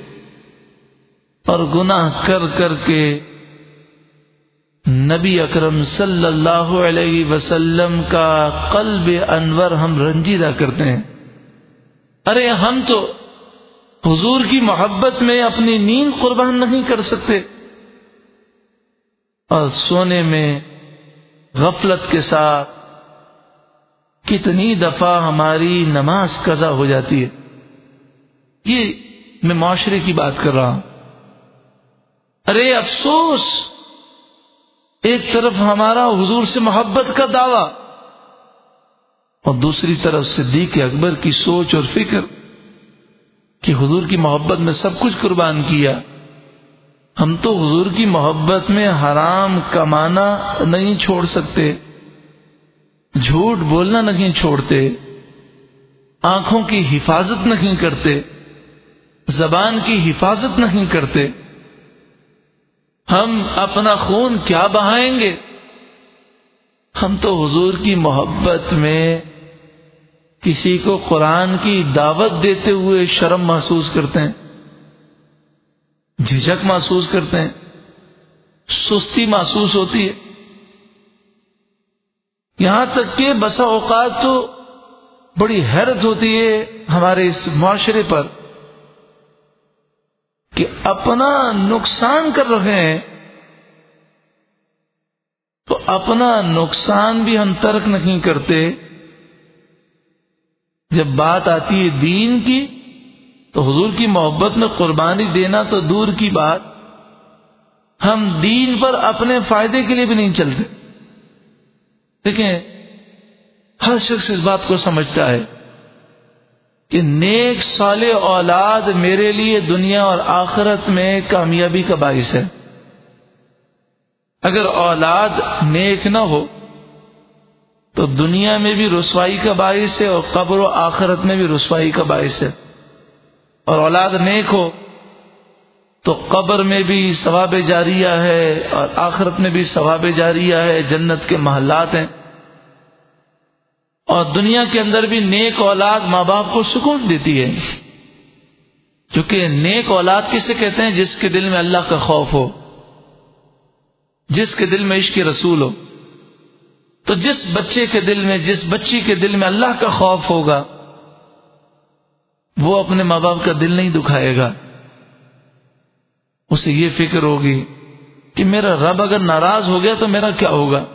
اور گناہ کر کر کے نبی اکرم صلی اللہ علیہ وسلم کا قلب انور ہم رنجیدہ کرتے ہیں۔ ارے ہم تو حضور کی محبت میں اپنی نیند قربان نہیں کر سکتے۔ اور سونے میں غفلت کے ساتھ کتنی دفعہ ہماری نماز قضا ہو جاتی ہے۔ یہ میں معاشرے کی بات کر رہا ہوں۔ ارے افسوس، ایک طرف ہمارا حضور سے محبت کا دعویٰ اور دوسری طرف صدیق اکبر کی سوچ اور فکر کہ حضور کی محبت میں سب کچھ قربان کیا۔ ہم تو حضور کی محبت میں حرام کمانا نہیں چھوڑ سکتے، جھوٹ بولنا نہیں چھوڑتے، آنکھوں کی حفاظت نہیں کرتے، زبان کی حفاظت نہیں کرتے۔ ہم اپنا خون کیا بہائیں گے؟ ہم تو حضور کی محبت میں کسی کو قرآن کی دعوت دیتے ہوئے شرم محسوس کرتے ہیں۔ جھجک محسوس کرتے ہیں، سستی محسوس ہوتی ہے۔ یہاں تک کہ بسا اوقات تو بڑی حیرت ہوتی ہے ہمارے اس معاشرے پر کہ اپنا نقصان کر رہے ہیں۔ تو اپنا نقصان بھی ہم ترک نہیں کرتے۔ جب بات آتی ہے دین کی تو حضور کی محبت میں قربانی دینا تو دور کی بات۔ ہم دین پر اپنے فائدے کے لیے بھی نہیں چلتے۔ دیکھیں، ہر شخص اس بات کو سمجھتا ہے کہ نیک سال اولاد میرے لیے دنیا اور آخرت میں کامیابی کا باعث ہے۔ اگر اولاد نیک نہ ہو، تو دنیا میں بھی رسوائی کا باعث ہے اور قبر و آخرت میں بھی رسوائی کا باعث ہے۔ اور اولاد نیک ہو تو قبر میں بھی ثواب جاریہ ہے اور آخرت میں بھی ثواب جاریہ ہے، جنت کے محلات ہیں۔ اور دنیا کے اندر بھی نیک اولاد ماں باپ کو سکون دیتی ہے۔ کیونکہ نیک اولاد کسے کہتے ہیں؟ جس کے دل میں اللہ کا خوف ہو۔ جس کے دل میں عشق رسول ہو۔ تو جس بچے کے دل میں، جس بچی کے دل میں اللہ کا خوف ہوگا وہ اپنے ماں باپ کا دل نہیں دکھائے گا۔ اسے یہ فکر ہوگی کہ میرا رب اگر ناراض ہو گیا تو میرا کیا ہوگا؟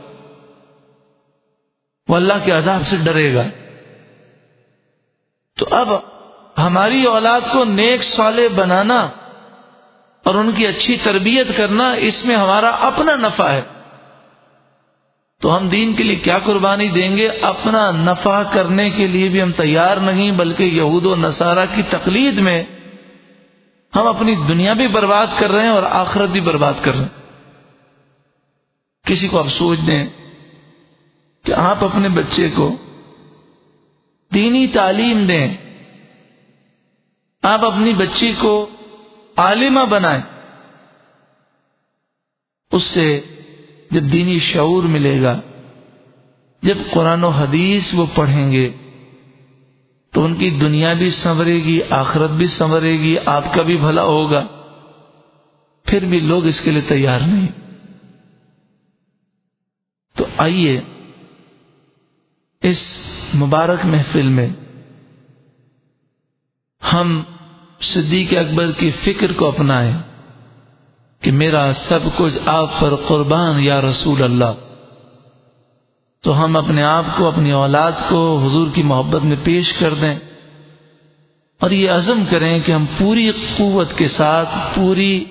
وہ اللہ کے عذاب سے ڈرے گا۔ تو اب ہماری اولاد کو نیک سالے بنانا اور ان کی اچھی تربیت کرنا اس میں ہمارا اپنا نفع ہے۔ تو ہم دین کے لیے کیا قربانی دیں گے؟ اپنا نفع کرنے کے لیے بھی ہم تیار نہیں، بلکہ یہود و نصارہ کی تقلید میں ہم اپنی دنیا بھی برباد کر رہے ہیں اور آخرت بھی برباد کر رہے ہیں۔ کسی کو آپ سوچ دیں کہ آپ اپنے بچے کو دینی تعلیم دیں۔ آپ اپنی بچی کو عالمہ بنائیں۔ اس سے جب دینی شعور ملے گا، جب قرآن و حدیث وہ پڑھیں گے، تو ان کی دنیا بھی سنورے گی، آخرت بھی سنورے گی، آپ کا بھی بھلا ہوگا۔ پھر بھی لوگ اس کے لیے تیار نہیں۔ تو آئیے اس مبارک محفل میں ہم صدیق اکبر کی فکر کو اپنائیں۔ کہ میرا سب کچھ آپ پر قربان یا رسول اللہ۔ تو ہم اپنے آپ کو، اپنی اولاد کو حضور کی محبت میں پیش کر دیں اور یہ عزم کریں کہ ہم پوری قوت کے ساتھ، پوری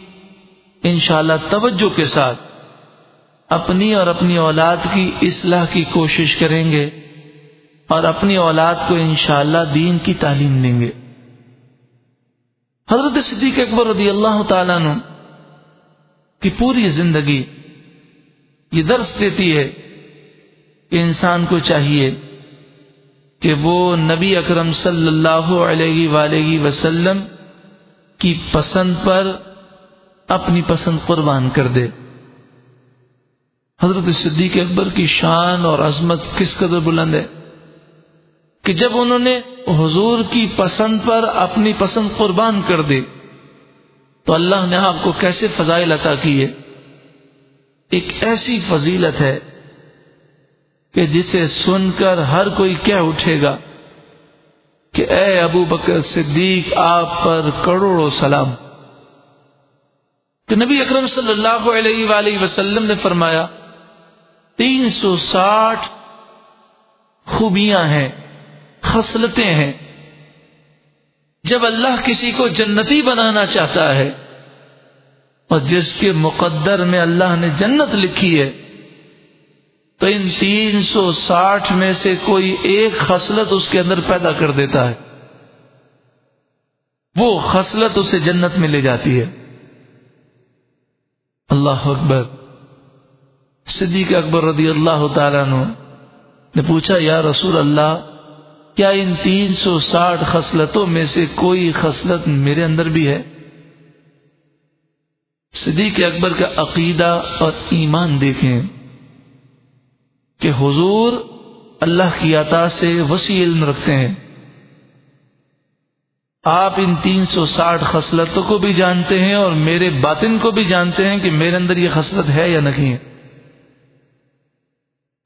انشاءاللہ توجہ کے ساتھ اپنی اور اپنی اولاد کی اصلاح کی کوشش کریں گے اور اپنی اولاد کو انشاءاللہ دین کی تعلیم دیں گے۔ حضرت صدیق اکبر رضی اللہ تعالیٰ نے کی پوری زندگی یہ درس دیتی ہے کہ انسان کو چاہیے کہ وہ نبی اکرم صلی اللہ علیہ وآلہ وسلم کی پسند پر اپنی پسند قربان کر دے۔ حضرت صدیق اکبر کی شان اور عظمت کس قدر بلند ہے کہ جب انہوں نے حضور کی پسند پر اپنی پسند قربان کر دی تو اللہ نے آپ کو کیسے فضائل عطا کیے؟ ایک ایسی فضیلت ہے کہ جسے سن کر ہر کوئی کیا اٹھے گا کہ اے ابو بکر صدیق، آپ پر کروڑوں سلام۔ کہ نبی اکرم صلی اللہ علیہ وآلہ وسلم نے فرمایا، تین سو ساٹھ خوبیاں ہیں، خصلتیں ہیں۔ جب اللہ کسی کو جنتی بنانا چاہتا ہے اور جس کے مقدر میں اللہ نے جنت لکھی ہے، تو ان تین سو ساٹھ میں سے کوئی ایک خصلت اس کے اندر پیدا کر دیتا ہے۔ وہ خصلت اسے جنت میں لے جاتی ہے۔ اللہ اکبر۔ صدیق اکبر رضی اللہ تعالیٰ نے پوچھا، یا رسول اللہ کیا ان تین سو ساٹھ خصلتوں میں سے کوئی خصلت میرے اندر بھی ہے؟ صدیق اکبر کا عقیدہ اور ایمان دیکھیں کہ حضور اللہ کی عطا سے وسیع علم رکھتے ہیں۔ آپ ان تین سو ساٹھ خصلتوں کو بھی جانتے ہیں اور میرے باطن کو بھی جانتے ہیں کہ میرے اندر یہ خصلت ہے یا نہیں ہے۔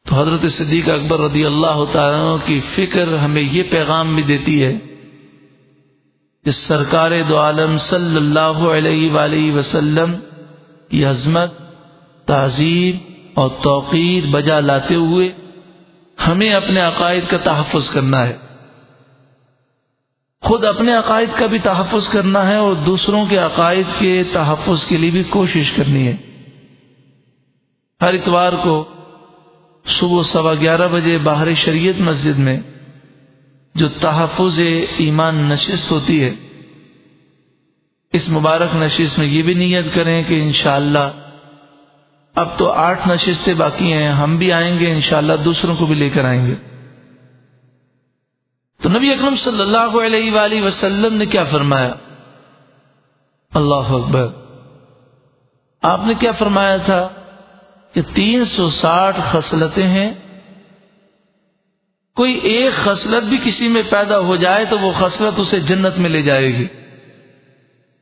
تو حضرت صدیق اکبر رضی اللہ تعالیٰ کی فکر ہمیں یہ پیغام بھی دیتی ہے کہ سرکار دو عالم صلی اللہ علیہ وآلہ وسلم کی عظمت تہذیب اور توقیر بجا لاتے ہوئے ہمیں اپنے عقائد کا تحفظ کرنا ہے۔ خود اپنے عقائد کا بھی تحفظ کرنا ہے اور دوسروں کے عقائد کے تحفظ کے لیے بھی کوشش کرنی ہے۔ ہر اتوار کو صبح سوا گیارہ بجے باہر شریعت مسجد میں جو تحفظ ایمان نشست ہوتی ہے، اس مبارک نشست میں یہ بھی نیت کریں کہ انشاءاللہ اب تو آٹھ نشستیں باقی ہیں، ہم بھی آئیں گے، انشاءاللہ دوسروں کو بھی لے کر آئیں گے۔ تو نبی اکرم صلی اللہ علیہ وآلہ وسلم نے کیا فرمایا؟ اللہ اکبر۔ آپ نے کیا فرمایا تھا؟ کہ تین سو ساٹھ خصلتیں ہیں۔ کوئی ایک خصلت بھی کسی میں پیدا ہو جائے تو وہ خصلت اسے جنت میں لے جائے گی۔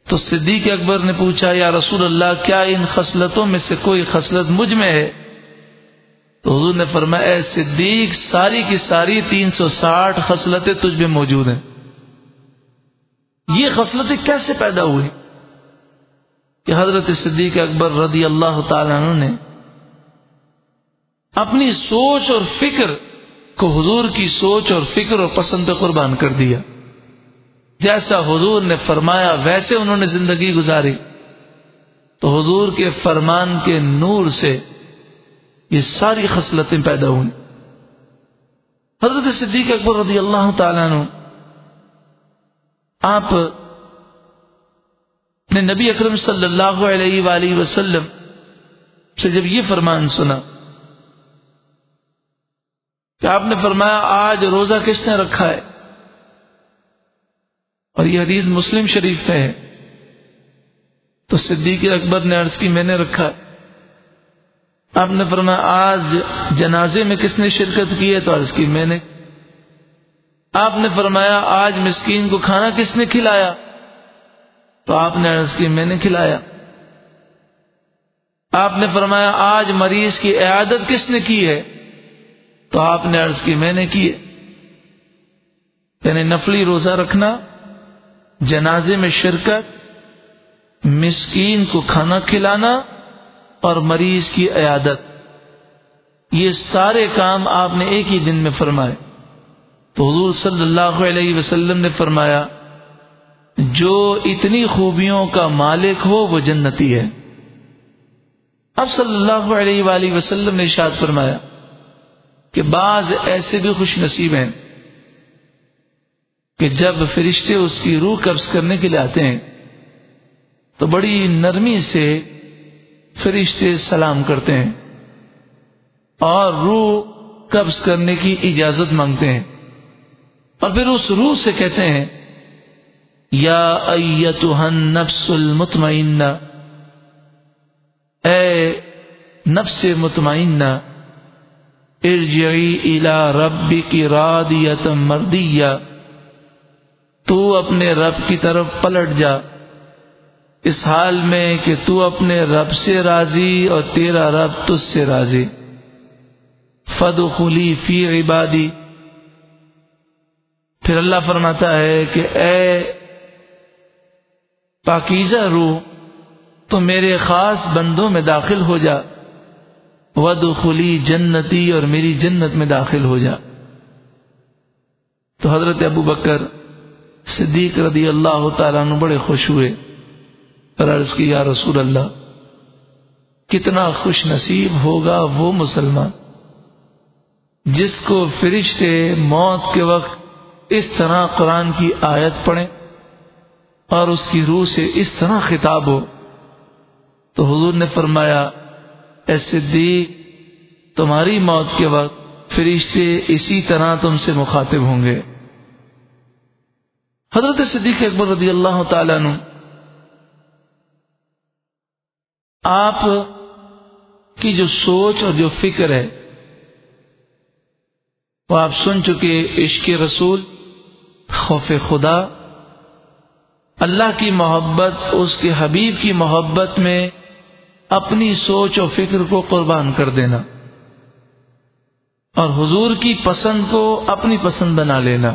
تو صدیق اکبر نے پوچھا، یا رسول اللہ، کیا ان خصلتوں میں سے کوئی خصلت مجھ میں ہے؟ تو حضور نے فرمایا، اے صدیق، ساری کی ساری تین سو ساٹھ خصلتیں تجھ میں موجود ہیں۔ یہ خصلتیں کیسے پیدا ہوئی کہ حضرت صدیق اکبر رضی اللہ تعالیٰ عنہ نے اپنی سوچ اور فکر کو حضور کی سوچ اور فکر اور پسند قربان کر دیا۔ جیسا حضور نے فرمایا، ویسے انہوں نے زندگی گزاری۔ تو حضور کے فرمان کے نور سے یہ ساری خصلتیں پیدا ہوئی حضرت صدیق اکبر رضی اللہ تعالیٰ عنہ، آپ نے نبی اکرم صلی اللہ علیہ وآلہ وسلم سے جب یہ فرمان سنا کہ آپ نے فرمایا آج روزہ کس نے رکھا ہے؟ اور یہ حدیث مسلم شریف میں ہے۔ تو صدیق اکبر نے عرض کی میں نے رکھا۔ ہے آپ نے فرمایا آج جنازے میں کس نے شرکت کی ہے؟ تو عرض کی میں نے۔ آپ نے فرمایا آج مسکین کو کھانا کس نے کھلایا؟ تو آپ نے عرض کی میں نے کھلایا۔ آپ نے فرمایا آج مریض کی عیادت کس نے کی ہے؟ تو آپ نے عرض کی میں نے کیے یعنی نفلی روزہ رکھنا، جنازے میں شرکت، مسکین کو کھانا کھلانا اور مریض کی عیادت۔ یہ سارے کام آپ نے ایک ہی دن میں فرمائے۔ تو حضور صلی اللہ علیہ وسلم نے فرمایا، جو اتنی خوبیوں کا مالک ہو وہ جنتی ہے۔ اب صلی اللہ علیہ وآلہ وسلم نے اشاد فرمایا کہ بعض ایسے بھی خوش نصیب ہیں کہ جب فرشتے اس کی روح قبض کرنے کے لیے آتے ہیں، تو بڑی نرمی سے فرشتے سلام کرتے ہیں اور روح قبض کرنے کی اجازت مانگتے ہیں۔ اور پھر اس روح سے کہتے ہیں، یا ایتوہن نفس المطمئنہ، اے نفس مطمئنہ ارجعی الى ربی کی رادیت مردیہ۔ تو اپنے رب کی طرف پلٹ جا۔ اس حال میں کہ تو اپنے رب سے راضی اور تیرا رب تج سے راضی۔ فد خلی فی عبادی۔ پھر اللہ فرماتا ہے کہ اے پاکیزہ روح، تو میرے خاص بندوں میں داخل ہو جا۔ ود خلی جنتی اور میری جنت میں داخل ہو جا۔ تو حضرت ابو بکر صدیق رضی اللہ تعالیٰ نے بڑے خوش ہوئے اور عرض کی، یا رسول اللہ، کتنا خوش نصیب ہوگا وہ مسلمان جس کو فرشتے موت کے وقت اس طرح قرآن کی آیت پڑھیں اور اس کی روح سے اس طرح خطاب ہو۔ تو حضور نے فرمایا اے صدیق، تمہاری موت کے وقت فرشتے اسی طرح تم سے مخاطب ہوں گے۔ حضرت صدیق اکبر رضی اللہ تعالیٰ عنہ، آپ کی جو سوچ اور جو فکر ہے، وہ آپ سن چکے عشق رسول، خوف خدا، اللہ کی محبت، اس کے حبیب کی محبت میں اپنی سوچ و فکر کو قربان کر دینا اور حضور کی پسند کو اپنی پسند بنا لینا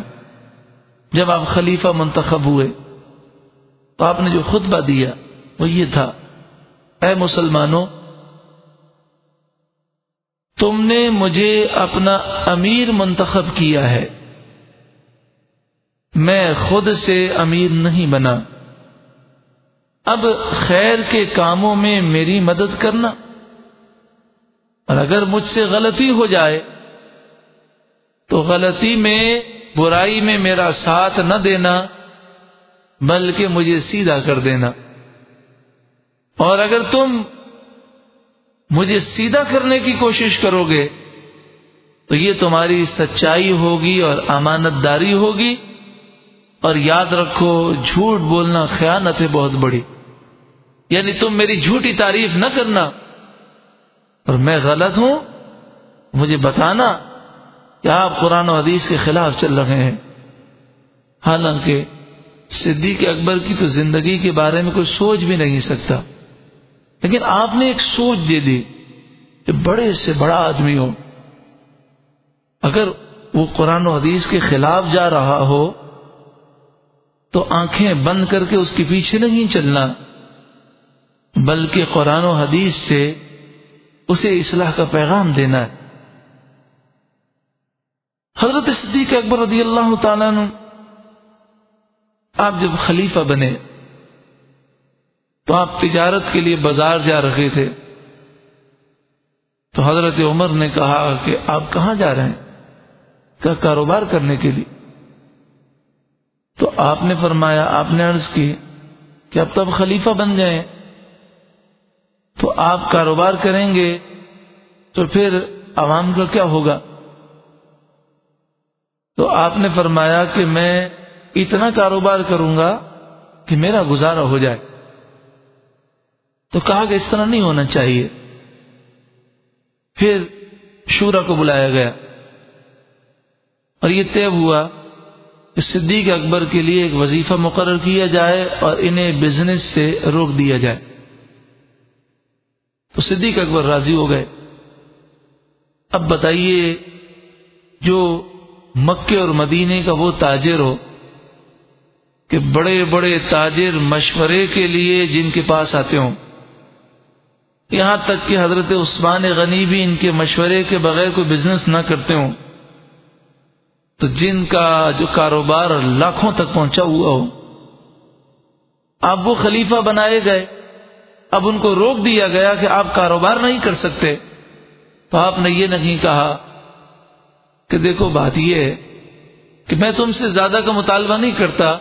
جب آپ خلیفہ منتخب ہوئے تو آپ نے جو خطبہ دیا وہ یہ تھا، اے مسلمانوں، تم نے مجھے اپنا امیر منتخب کیا ہے۔ میں خود سے امیر نہیں بنا۔ اب خیر کے کاموں میں میری مدد کرنا اور اگر مجھ سے غلطی ہو جائے تو غلطی میں برائی میں میرا ساتھ نہ دینا بلکہ مجھے سیدھا کر دینا اور اگر تم مجھے سیدھا کرنے کی کوشش کرو گے تو یہ تمہاری سچائی ہوگی اور امانت داری ہوگی اور یاد رکھو جھوٹ بولنا خیانت ہے بہت بڑی یعنی تم میری جھوٹی تعریف نہ کرنا اور میں غلط ہوں، مجھے بتانا کہ آپ قرآن و حدیث کے خلاف چل رہے ہیں۔ حالانکہ صدیق اکبر کی تو زندگی کے بارے میں کوئی سوچ بھی نہیں سکتا۔ لیکن آپ نے ایک سوچ دے دی کہ بڑے سے بڑا آدمی ہو اگر وہ قرآن و حدیث کے خلاف جا رہا ہو تو آنکھیں بند کر کے اس کے پیچھے نہیں چلنا۔ بلکہ قرآن و حدیث سے اسے اصلاح کا پیغام دینا ہے۔ حضرت صدیق اکبر رضی اللہ تعالیٰ نے آپ جب خلیفہ بنے، تو آپ تجارت کے لیے بازار جا رہے تھے۔ تو حضرت عمر نے کہا کہ آپ کہاں جا رہے ہیں؟ کیا کاروبار کرنے کے لیے۔ تو آپ نے فرمایا، آپ نے عرض کی کہ اب تب خلیفہ بن گئے تو آپ کاروبار کریں گے تو پھر عوام کا کیا ہوگا؟ تو آپ نے فرمایا کہ میں اتنا کاروبار کروں گا کہ میرا گزارا ہو جائے۔ تو کہا کہ اس طرح نہیں ہونا چاہیے۔ پھر شورا کو بلایا گیا۔ اور یہ طے ہوا کہ صدیق اکبر کے لیے ایک وظیفہ مقرر کیا جائے اور انہیں بزنس سے روک دیا جائے۔ تو صدیق اکبر راضی ہو گئے۔ اب بتائیے جو مکے اور مدینے کا وہ تاجر ہو کہ بڑے بڑے تاجر مشورے کے لیے جن کے پاس آتے ہوں۔ یہاں تک کہ حضرت عثمان غنی بھی ان کے مشورے کے بغیر کوئی بزنس نہ کرتے ہوں۔ تو جن کا جو کاروبار لاکھوں تک پہنچا ہوا ہو۔ اب وہ خلیفہ بنائے گئے۔ اب ان کو روک دیا گیا کہ آپ کاروبار نہیں کر سکتے تو آپ نے یہ نہیں کہا کہ دیکھو بات یہ ہے کہ میں تم سے زیادہ کا مطالبہ نہیں کرتا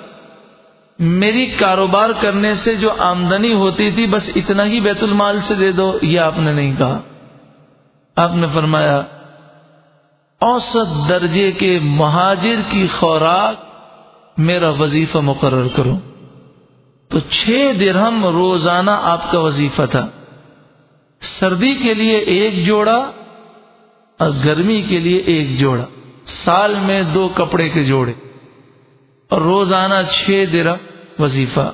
میری کاروبار کرنے سے جو آمدنی ہوتی تھی بس اتنا ہی بیت المال سے دے دو، یہ آپ نے نہیں کہا۔ آپ نے فرمایا، اوسط درجے کے مہاجر کی خوراک میرا وظیفہ مقرر کرو۔ تو چھ درہم روزانہ آپ کا وظیفہ تھا۔ سردی کے لیے ایک جوڑا اور گرمی کے لیے ایک جوڑا۔ سال میں دو کپڑے کے جوڑے۔ اور روزانہ چھ درم وظیفہ۔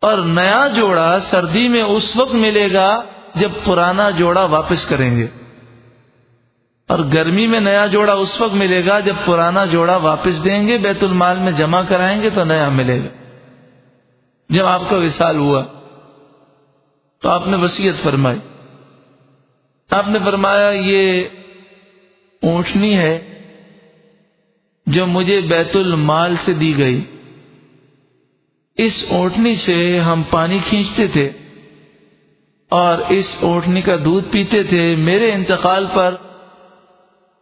اور نیا جوڑا سردی میں اس وقت ملے گا جب پرانا جوڑا واپس کریں گے۔ اور گرمی میں نیا جوڑا اس وقت ملے گا جب پرانا جوڑا واپس دیں گے، بیت المال میں جمع کرائیں گے تو نیا ملے گا۔ جب آپ کا وصال ہوا تو آپ نے وسیعت فرمائی۔ آپ نے فرمایا، یہ اونٹنی ہے جو مجھے بیت المال سے دی گئی۔ اس اونٹنی سے ہم پانی کھینچتے تھے اور اس اونٹنی کا دودھ پیتے تھے۔ میرے انتقال پر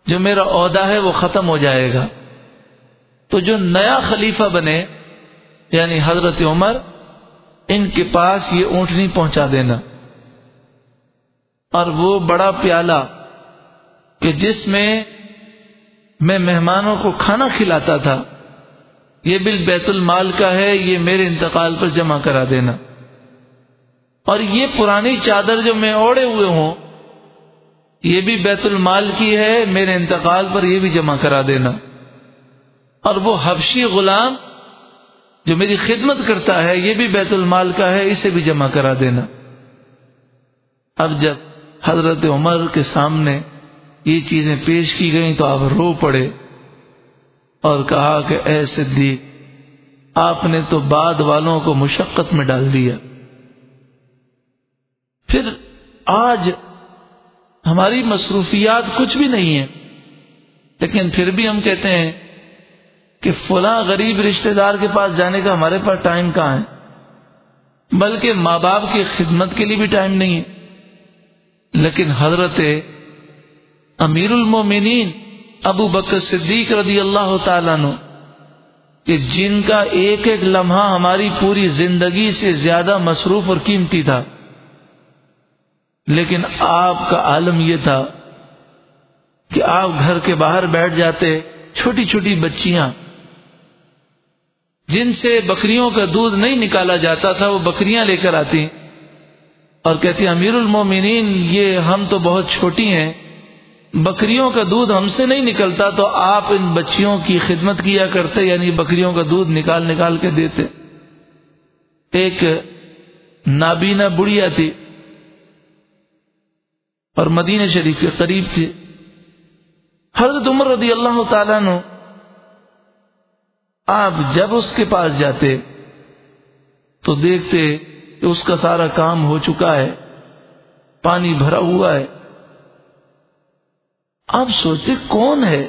جو میرا عہدہ ہے وہ ختم ہو جائے گا۔ تو جو نیا خلیفہ بنے یعنی حضرت عمر ان کے پاس یہ اونٹنی پہنچا دینا۔ اور وہ بڑا پیالہ کہ جس میں میں مہمانوں کو کھانا کھلاتا تھا۔ یہ بل بیت المال کا ہے، یہ میرے انتقال پر جمع کرا دینا۔ اور یہ پرانی چادر جو میں اوڑے ہوئے ہوں، یہ بھی بیت المال کی ہے، میرے انتقال پر یہ بھی جمع کرا دینا۔ اور وہ حبشی غلام جو میری خدمت کرتا ہے، یہ بھی بیت المال کا ہے، اسے بھی جمع کرا دینا۔ اب جب حضرت عمر کے سامنے یہ چیزیں پیش کی گئیں تو آپ رو پڑے اور کہا کہ اے صدیق، آپ نے تو بعد والوں کو مشقت میں ڈال دیا۔ پھر آج ہماری مصروفیات کچھ بھی نہیں ہے لیکن پھر بھی ہم کہتے ہیں کہ فلاں غریب رشتہ دار کے پاس جانے کا ہمارے پاس ٹائم کہاں ہے؟ بلکہ ماں باپ کی خدمت کے لیے بھی ٹائم نہیں ہے۔ لیکن حضرت امیر المومنین ابو بکر صدیق رضی اللہ تعالیٰ نو کہ جن کا ایک ایک لمحہ ہماری پوری زندگی سے زیادہ مصروف اور قیمتی تھا۔ لیکن آپ کا عالم یہ تھا کہ آپ گھر کے باہر بیٹھ جاتے چھوٹی چھوٹی بچیاں جن سے بکریوں کا دودھ نہیں نکالا جاتا تھا، وہ بکریاں لے کر آتی اور کہتی امیر المومنین، یہ ہم تو بہت چھوٹی ہیں۔ بکریوں کا دودھ ہم سے نہیں نکلتا، تو آپ ان بچیوں کی خدمت کیا کرتے یعنی بکریوں کا دودھ نکال نکال کے دیتے۔ ایک نابینا بڑھیا تھی اور مدینہ شریف کے قریب تھی۔ حضرت عمر رضی اللہ تعالیٰ نو آپ جب اس کے پاس جاتے تو دیکھتے کہ اس کا سارا کام ہو چکا ہے، پانی بھرا ہوا ہے۔ آپ سوچتے کون ہے؟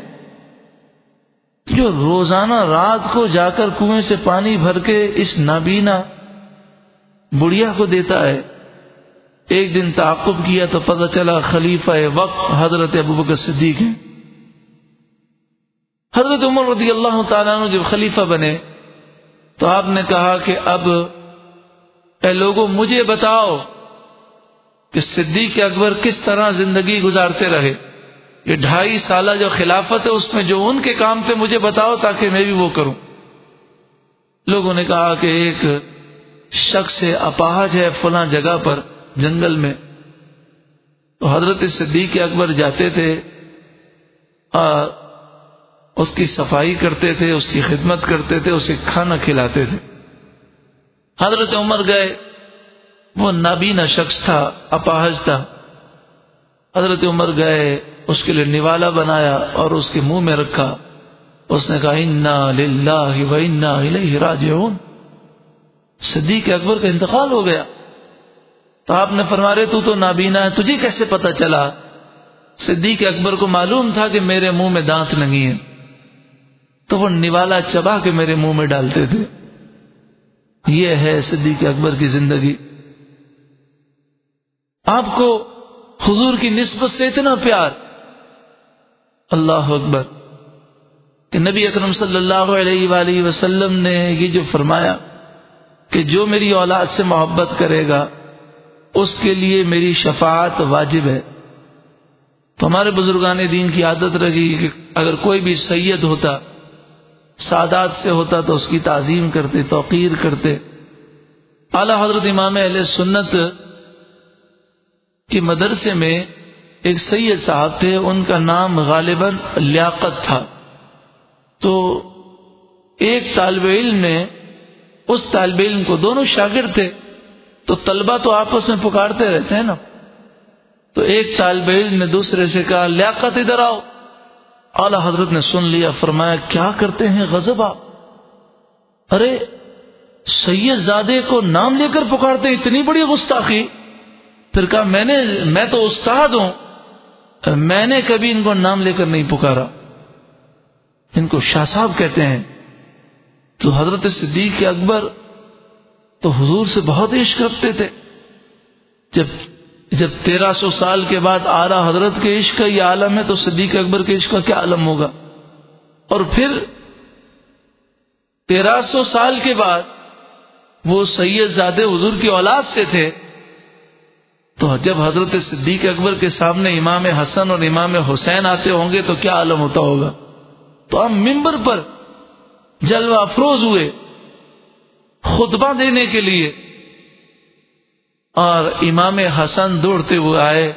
جو روزانہ رات کو جا کر کنویں سے پانی بھر کے اس نابینا بڑھیا کو دیتا ہے۔ ایک دن تعقب کیا تو پتہ چلا خلیفہ وقت حضرت ابو بکر صدیق ہیں۔ حضرت عمر رضی اللہ تعالیٰ نے جب خلیفہ بنے تو آپ نے کہا کہ اب اے لوگوں، مجھے بتاؤ کہ صدیق اکبر کس طرح زندگی گزارتے رہے۔ یہ ڈھائی سالہ جو خلافت ہے، اس میں جو ان کے کام تھے، مجھے بتاؤ تاکہ میں بھی وہ کروں۔ لوگوں نے کہا کہ ایک شخص اپاہج ہے فلاں جگہ پر، جنگل میں۔ تو حضرت صدیق اکبر جاتے تھے اس کی صفائی کرتے تھے، اس کی خدمت کرتے تھے، اسے کھانا کھلاتے تھے۔ حضرت عمر گئے، وہ نابینا شخص تھا، اپاہج تھا۔ حضرت عمر گئے، اس کے لیے نوالا بنایا اور اس کے منہ میں رکھا۔ اس نے کہا، انا للہ و انا الیہ راجعون صدیق اکبر کا انتقال ہو گیا۔ تو آپ نے فرما رہے تو تو نابینا ہے، تجھے کیسے پتا چلا؟ صدیق اکبر کو معلوم تھا کہ میرے منہ میں دانت نہیں ہے تو وہ نوالا چبا کے میرے منہ میں ڈالتے تھے۔ یہ ہے صدیق اکبر کی زندگی۔ آپ کو حضور کی نسبت سے اتنا پیار۔ اللہ اکبر۔ کہ نبی اکرم صلی اللہ علیہ وآلہ وسلم نے یہ جو فرمایا کہ جو میری اولاد سے محبت کرے گا، اس کے لیے میری شفاعت واجب ہے۔ تو ہمارے بزرگان دین کی عادت رہی کہ اگر کوئی بھی سید ہوتا سادات سے ہوتا تو اس کی تعظیم کرتے، توقیر کرتے۔ اعلی حضرت امام علیہ سنت کے مدرسے میں ایک سید صاحب تھے، ان کا نام غالباً لیاقت تھا۔ تو ایک طالب علم نے اس طالب علم کو، دونوں شاگرد تھے، تو طلبہ تو آپس میں پکارتے رہتے ہیں نا۔ تو ایک طالب علم نے دوسرے سے کہا، لیاقت ادھر آؤ۔ اعلی حضرت نے سن لیا، فرمایا، کیا کرتے ہیں غزب آپ؟ ارے، سید زادے کو نام لے کر پکارتے ہیں، اتنی بڑی گستاخی. پھر کہا، میں نے، میں تو استاد ہوں، میں نے کبھی ان کو نام لے کر نہیں پکارا. ان کو شاہ صاحب کہتے ہیں، تو حضرت صدیق اکبر تو حضور سے بہت عشق رکھتے تھے۔ جب جب تیرہ سو سال کے بعد آرا حضرت کے عشق کا یہ عالم ہے تو صدیق اکبر کے عشق کا کیا عالم ہوگا؟ اور پھر تیرہ سو سال کے بعد وہ سید زادے حضور کی اولاد سے تھے، تو جب حضرت صدیق اکبر کے سامنے امام حسن اور امام حسین آتے ہوں گے تو کیا عالم ہوتا ہوگا؟ تو ہم ممبر پر جلوہ افروز ہوئے، خطبہ دینے کے لیے اور امام حسن دوڑتے ہوئے آئے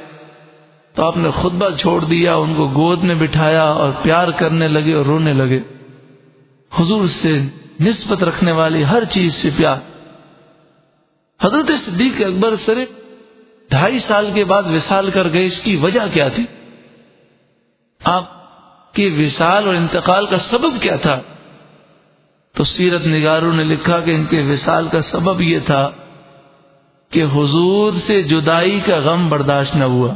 تو آپ نے خطبہ چھوڑ دیا، ان کو گود میں بٹھایا اور پیار کرنے لگے اور رونے لگے۔ حضور سے نسبت رکھنے والی ہر چیز سے پیار۔ حضرت صدیق اکبر صرف ڈھائی سال کے بعد وصال کر گئے، اس کی وجہ کیا تھی؟ آپ کے وصال اور انتقال کا سبب کیا تھا؟ تو سیرت نگاروں نے لکھا کہ ان کے وصال کا سبب یہ تھا کہ حضور سے جدائی کا غم برداشت نہ ہوا۔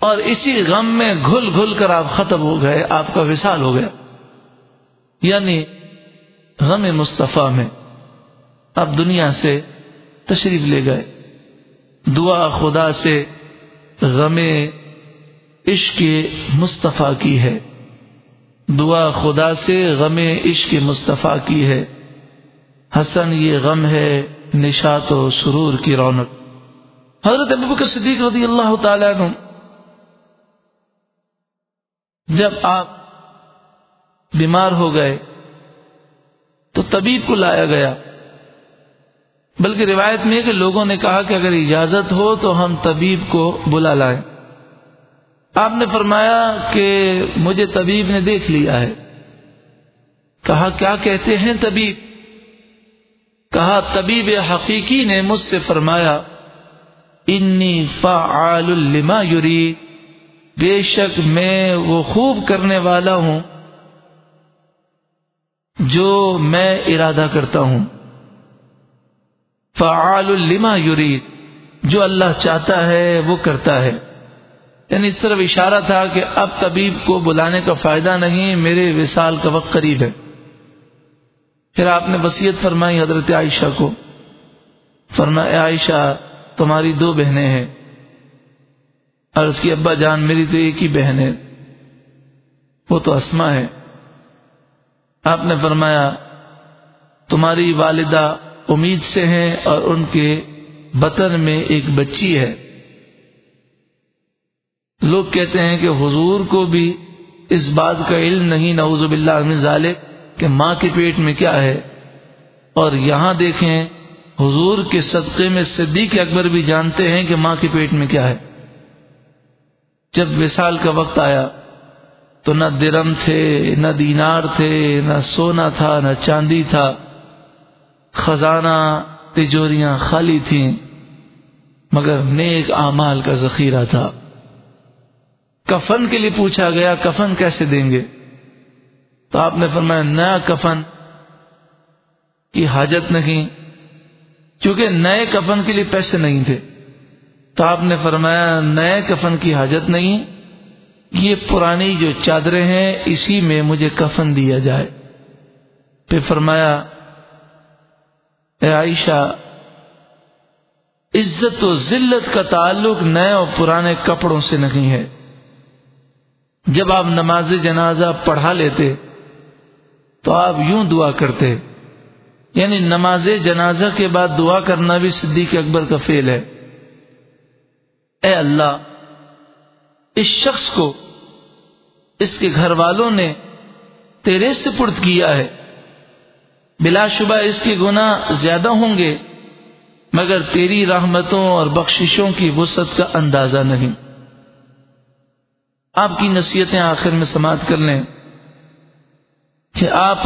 اور اسی غم میں گھل گھل کر آپ ختم ہو گئے، آپ کا وصال ہو گیا۔ یعنی غم مصطفیٰ میں اب دنیا سے تشریف لے گئے۔ دعا خدا سے غم عشق مصطفیٰ کی ہے۔ دعا خدا سے غم عشق مصطفیٰ کی ہے۔ حسن یہ غم ہے نشات و سرور کی رونق۔ حضرت ابو صدیق رضی اللہ تعالی عنہ، جب آپ بیمار ہو گئے، تو طبیب کو لایا گیا۔ بلکہ روایت میں کہ لوگوں نے کہا کہ اگر اجازت ہو تو ہم طبیب کو بلا لائیں۔ آپ نے فرمایا کہ مجھے طبیب نے دیکھ لیا ہے۔ کہا، کیا کہتے ہیں طبیب؟ کہا، طبیب حقیقی نے مجھ سے فرمایا، انی فعال لما یوری بے شک میں وہ خوب کرنے والا ہوں جو میں ارادہ کرتا ہوں۔ فعال لما یرید جو اللہ چاہتا ہے وہ کرتا ہے۔ یعنی اس طرف اشارہ تھا کہ اب طبیب کو بلانے کا فائدہ نہیں، میرے وصال کا وقت قریب ہے۔ پھر آپ نے وسیعت فرمائی حضرت عائشہ کو۔ فرمایا عائشہ، تمہاری دو بہنیں ہیں۔ اور اس کی ابا جان میری تو ایک ہی بہن ہے۔ وہ تو اسما ہے۔ آپ نے فرمایا، تمہاری والدہ امید سے ہیں اور ان کے بطن میں ایک بچی ہے۔ لوگ کہتے ہیں کہ حضور کو بھی اس بات کا علم نہیں، نعوذ باللہ من ذالک۔ کہ ماں کے پیٹ میں کیا ہے؟ اور یہاں دیکھیں، حضور کے صدقے میں صدیق اکبر بھی جانتے ہیں کہ ماں کے پیٹ میں کیا ہے۔ جب وصال کا وقت آیا، تو نہ درم تھے، نہ دینار تھے، نہ سونا تھا، نہ چاندی تھا۔ خزانہ تجوریاں خالی تھیں، مگر نیک اعمال کا ذخیرہ تھا۔ کفن کے لیے پوچھا گیا، کفن کیسے دیں گے؟ تو آپ نے فرمایا نیا کفن کی حاجت نہیں کیونکہ نئے کفن کے لیے پیسے نہیں تھے۔ تو آپ نے فرمایا نئے کفن کی حاجت نہیں، یہ پرانی جو چادریں ہیں، اسی میں مجھے کفن دیا جائے۔ پھر فرمایا، اے عائشہ، عزت و ذلت کا تعلق نئے اور پرانے کپڑوں سے نہیں ہے۔ جب آپ نماز جنازہ پڑھا لیتے تو آپ یوں دعا کرتے۔ یعنی نماز جنازہ کے بعد دعا کرنا بھی صدیق اکبر کا فیل ہے۔ اے اللہ، اس شخص کو، اس کے گھر والوں نے تیرے سے کیا ہے۔ بلا شبہ اس کے گناہ زیادہ ہوں گے، مگر تیری رحمتوں اور بخششوں کی وسعت کا اندازہ نہیں۔ آپ کی نصیحتیں آخر میں سماعت کر لیں۔ کہ آپ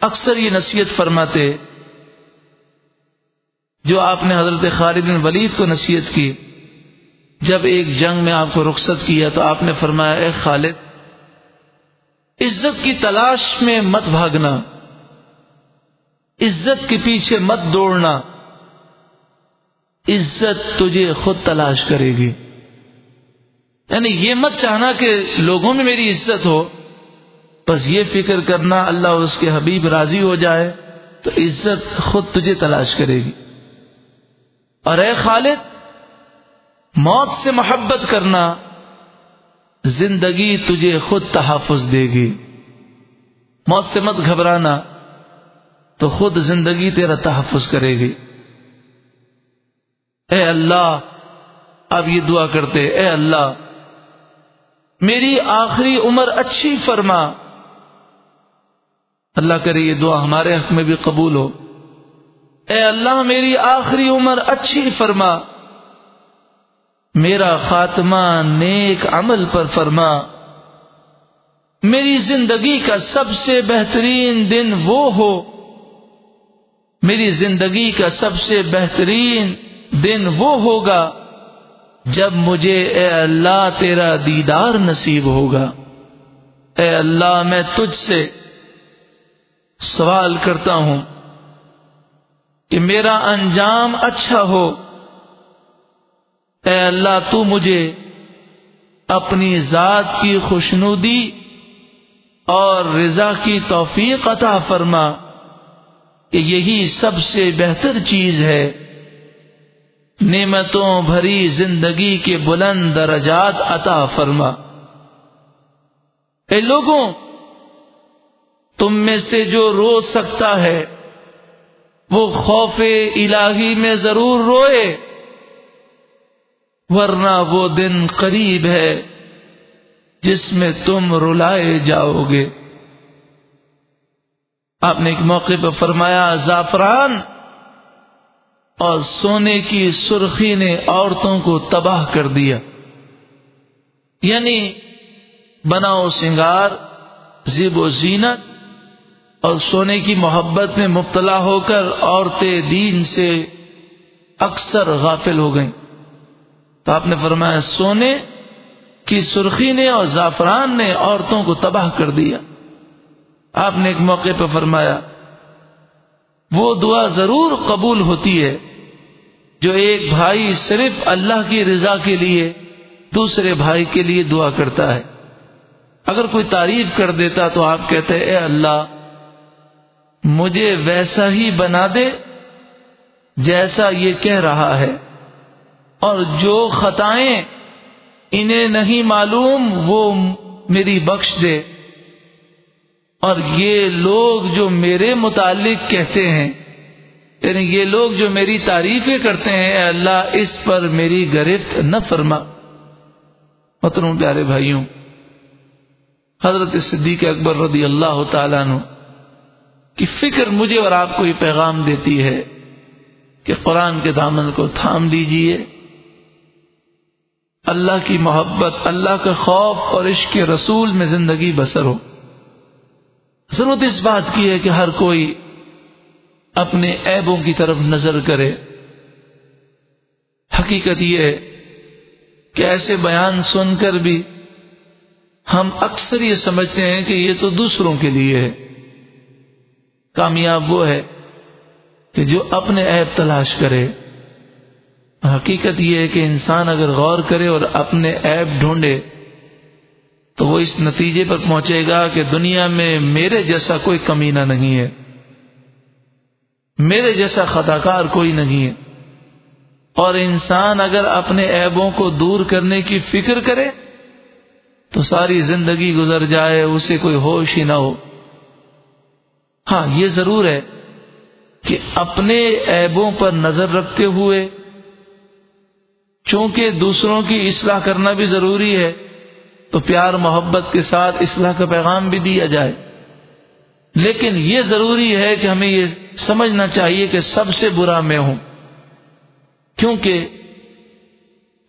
اکثر یہ نصیحت فرماتے جو آپ نے حضرت خالد بن ولید کو نصیحت کی۔ جب ایک جنگ میں آپ کو رخصت کیا تو آپ نے فرمایا، اے خالد، عزت کی تلاش میں مت بھاگنا، عزت کے پیچھے مت دوڑنا۔ عزت تجھے خود تلاش کرے گی۔ یعنی یہ مت چاہنا کہ لوگوں میں میری عزت ہو۔ بس یہ فکر کرنا اللہ اس کے حبیب راضی ہو جائے تو عزت خود تجھے تلاش کرے گی۔ اور اے خالد، موت سے محبت کرنا زندگی تجھے خود تحفظ دے گی۔ موت سے مت گھبرانا، تو خود زندگی تیرا تحفظ کرے گی۔ اے اللہ، اب یہ دعا کرتے، اے اللہ، میری آخری عمر اچھی فرما۔ اللہ کرے یہ دعا ہمارے حق میں بھی قبول ہو۔ اے اللہ، میری آخری عمر اچھی فرما۔ میرا خاتمہ نیک عمل پر فرما۔ میری زندگی کا سب سے بہترین دن وہ ہو۔ میری زندگی کا سب سے بہترین دن وہ ہوگا جب مجھے اے اللہ تیرا دیدار نصیب ہوگا۔ اے اللہ، میں تجھ سے سوال کرتا ہوں کہ میرا انجام اچھا ہو، اے اللہ تو مجھے اپنی ذات کی خوشنودی اور رضا کی توفیق عطا فرما کہ یہی سب سے بہتر چیز ہے۔ نعمتوں بھری زندگی کے بلند درجات عطا فرما۔ اے لوگوں تم میں سے جو رو سکتا ہے، وہ خوف الہی میں ضرور روئے، ورنہ وہ دن قریب ہے جس میں تم رلائے جاؤ گے۔ آپ نے ایک موقع پہ فرمایا، زعفران اور سونے کی سرخی نے عورتوں کو تباہ کر دیا۔ یعنی بناؤ سنگار، زیب و زینت اور سونے کی محبت میں مبتلا ہو کر عورتیں دین سے اکثر غافل ہو گئیں۔ تو آپ نے فرمایا، سونے کی سرخی نے اور زعفران نے عورتوں کو تباہ کر دیا۔ آپ نے ایک موقع پہ فرمایا، وہ دعا ضرور قبول ہوتی ہے جو ایک بھائی صرف اللہ کی رضا کے لیے، دوسرے بھائی کے لیے دعا کرتا ہے۔ اگر کوئی تعریف کر دیتا تو آپ کہتے اے اللہ مجھے ویسا ہی بنا دے جیسا یہ کہہ رہا ہے۔ اور جو خطائیں انہیں نہیں معلوم، وہ میری بخش دے۔ اور یہ لوگ جو میرے متعلق کہتے ہیں یعنی یہ لوگ جو میری تعریفیں کرتے ہیں، اے اللہ، اس پر میری گرفت نہ فرما۔ متروں پیارے بھائیوں، حضرت صدیق اکبر رضی اللہ تعالیٰ عنہ کی فکر مجھے اور آپ کو یہ پیغام دیتی ہے کہ قرآن کے دامن کو تھام لیجیے۔ اللہ کی محبت، اللہ کا خوف اور عشق رسول میں زندگی بسر ہو۔ ضرورت اس بات کی ہے کہ ہر کوئی اپنے عیبوں کی طرف نظر کرے۔ حقیقت یہ ہے کہ ایسے بیان سن کر بھی ہم اکثر یہ سمجھتے ہیں کہ یہ تو دوسروں کے لیے ہے۔ کامیاب وہ ہے کہ جو اپنے عیب تلاش کرے۔ حقیقت یہ ہے کہ انسان اگر غور کرے اور اپنے ایپ ڈھونڈے تو وہ اس نتیجے پر پہنچے گا کہ دنیا میں میرے جیسا کوئی کمینہ نہیں ہے۔ میرے جیسا خطا کار کوئی نہیں ہے۔ اور انسان اگر اپنے ایبوں کو دور کرنے کی فکر کرے تو ساری زندگی گزر جائے، اسے کوئی ہوش ہی نہ ہو۔ ہاں یہ ضرور ہے کہ اپنے ایبوں پر نظر رکھتے ہوئے، چونکہ دوسروں کی اصلاح کرنا بھی ضروری ہے، تو پیار محبت کے ساتھ اصلاح کا پیغام بھی دیا جائے۔ لیکن یہ ضروری ہے کہ ہمیں یہ سمجھنا چاہیے کہ سب سے برا میں ہوں۔ کیونکہ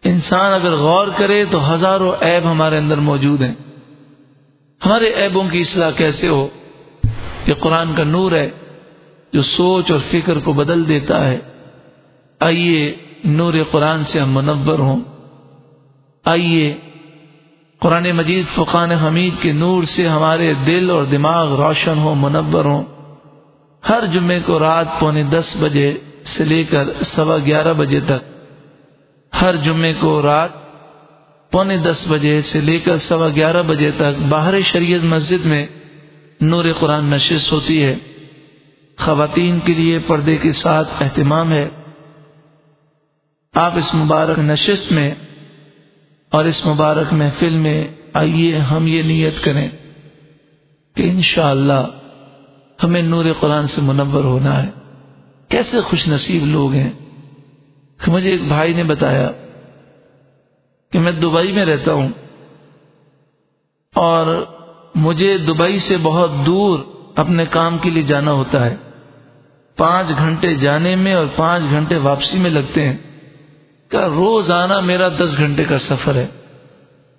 انسان اگر غور کرے تو ہزاروں عیب ہمارے اندر موجود ہیں۔ ہمارے عیبوں کی اصلاح کیسے ہو؟ یہ قرآن کا نور ہے جو سوچ اور فکر کو بدل دیتا ہے۔ آئیے نور قرآن سے ہم منور ہوں۔ آئیے قرآن مجید فقان حمید کے نور سے ہمارے دل اور دماغ روشن ہو منور ہوں۔ ہر جمعے کو رات پونے دس بجے سے لے کر سوا گیارہ بجے تک۔ ہر جمعے کو رات پونے دس بجے سے لے کر سوا گیارہ بجے تک باہر شریعت مسجد میں نور قرآن نشست ہوتی ہے۔ خواتین کے لیے پردے کے ساتھ اہتمام ہے۔ آپ اس مبارک نشست میں اور اس مبارک محفل میں آئیے، ہم یہ نیت کریں کہ انشاءاللہ اللہ ہمیں نور قرآن سے منور ہونا ہے۔ کیسے خوش نصیب لوگ ہیں۔ کہ مجھے ایک بھائی نے بتایا کہ میں دبئی میں رہتا ہوں اور مجھے دبئی سے بہت دور اپنے کام کے لیے جانا ہوتا ہے۔ پانچ گھنٹے جانے میں اور پانچ گھنٹے واپسی میں لگتے ہیں۔ کہ روزانہ میرا دس گھنٹے کا سفر ہے؟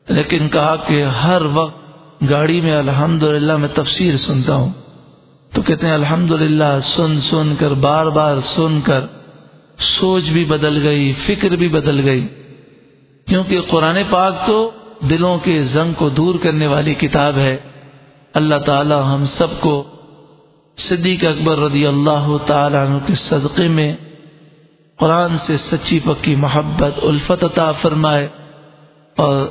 لیکن کہا کہ ہر وقت گاڑی میں الحمد میں تفسیر سنتا ہوں۔ تو کہتے ہیں الحمد سن سن کر، بار بار سن کر۔ سوچ بھی بدل گئی، فکر بھی بدل گئی۔ کیونکہ قرآن پاک تو دلوں کے زنگ کو دور کرنے والی کتاب ہے۔ اللہ تعالی ہم سب کو صدیق اکبر رضی اللہ تعالی عنہ کے صدقے میں قرآن سے سچی پکی محبت، الفت عطا فرمائے اور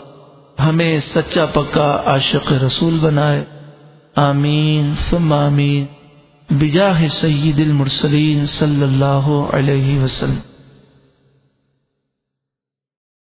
ہمیں سچا پکا عاشق رسول بنائے۔ آمین، ثم آمین۔ بجاہ سید المرسلین صلی اللہ علیہ وسلم۔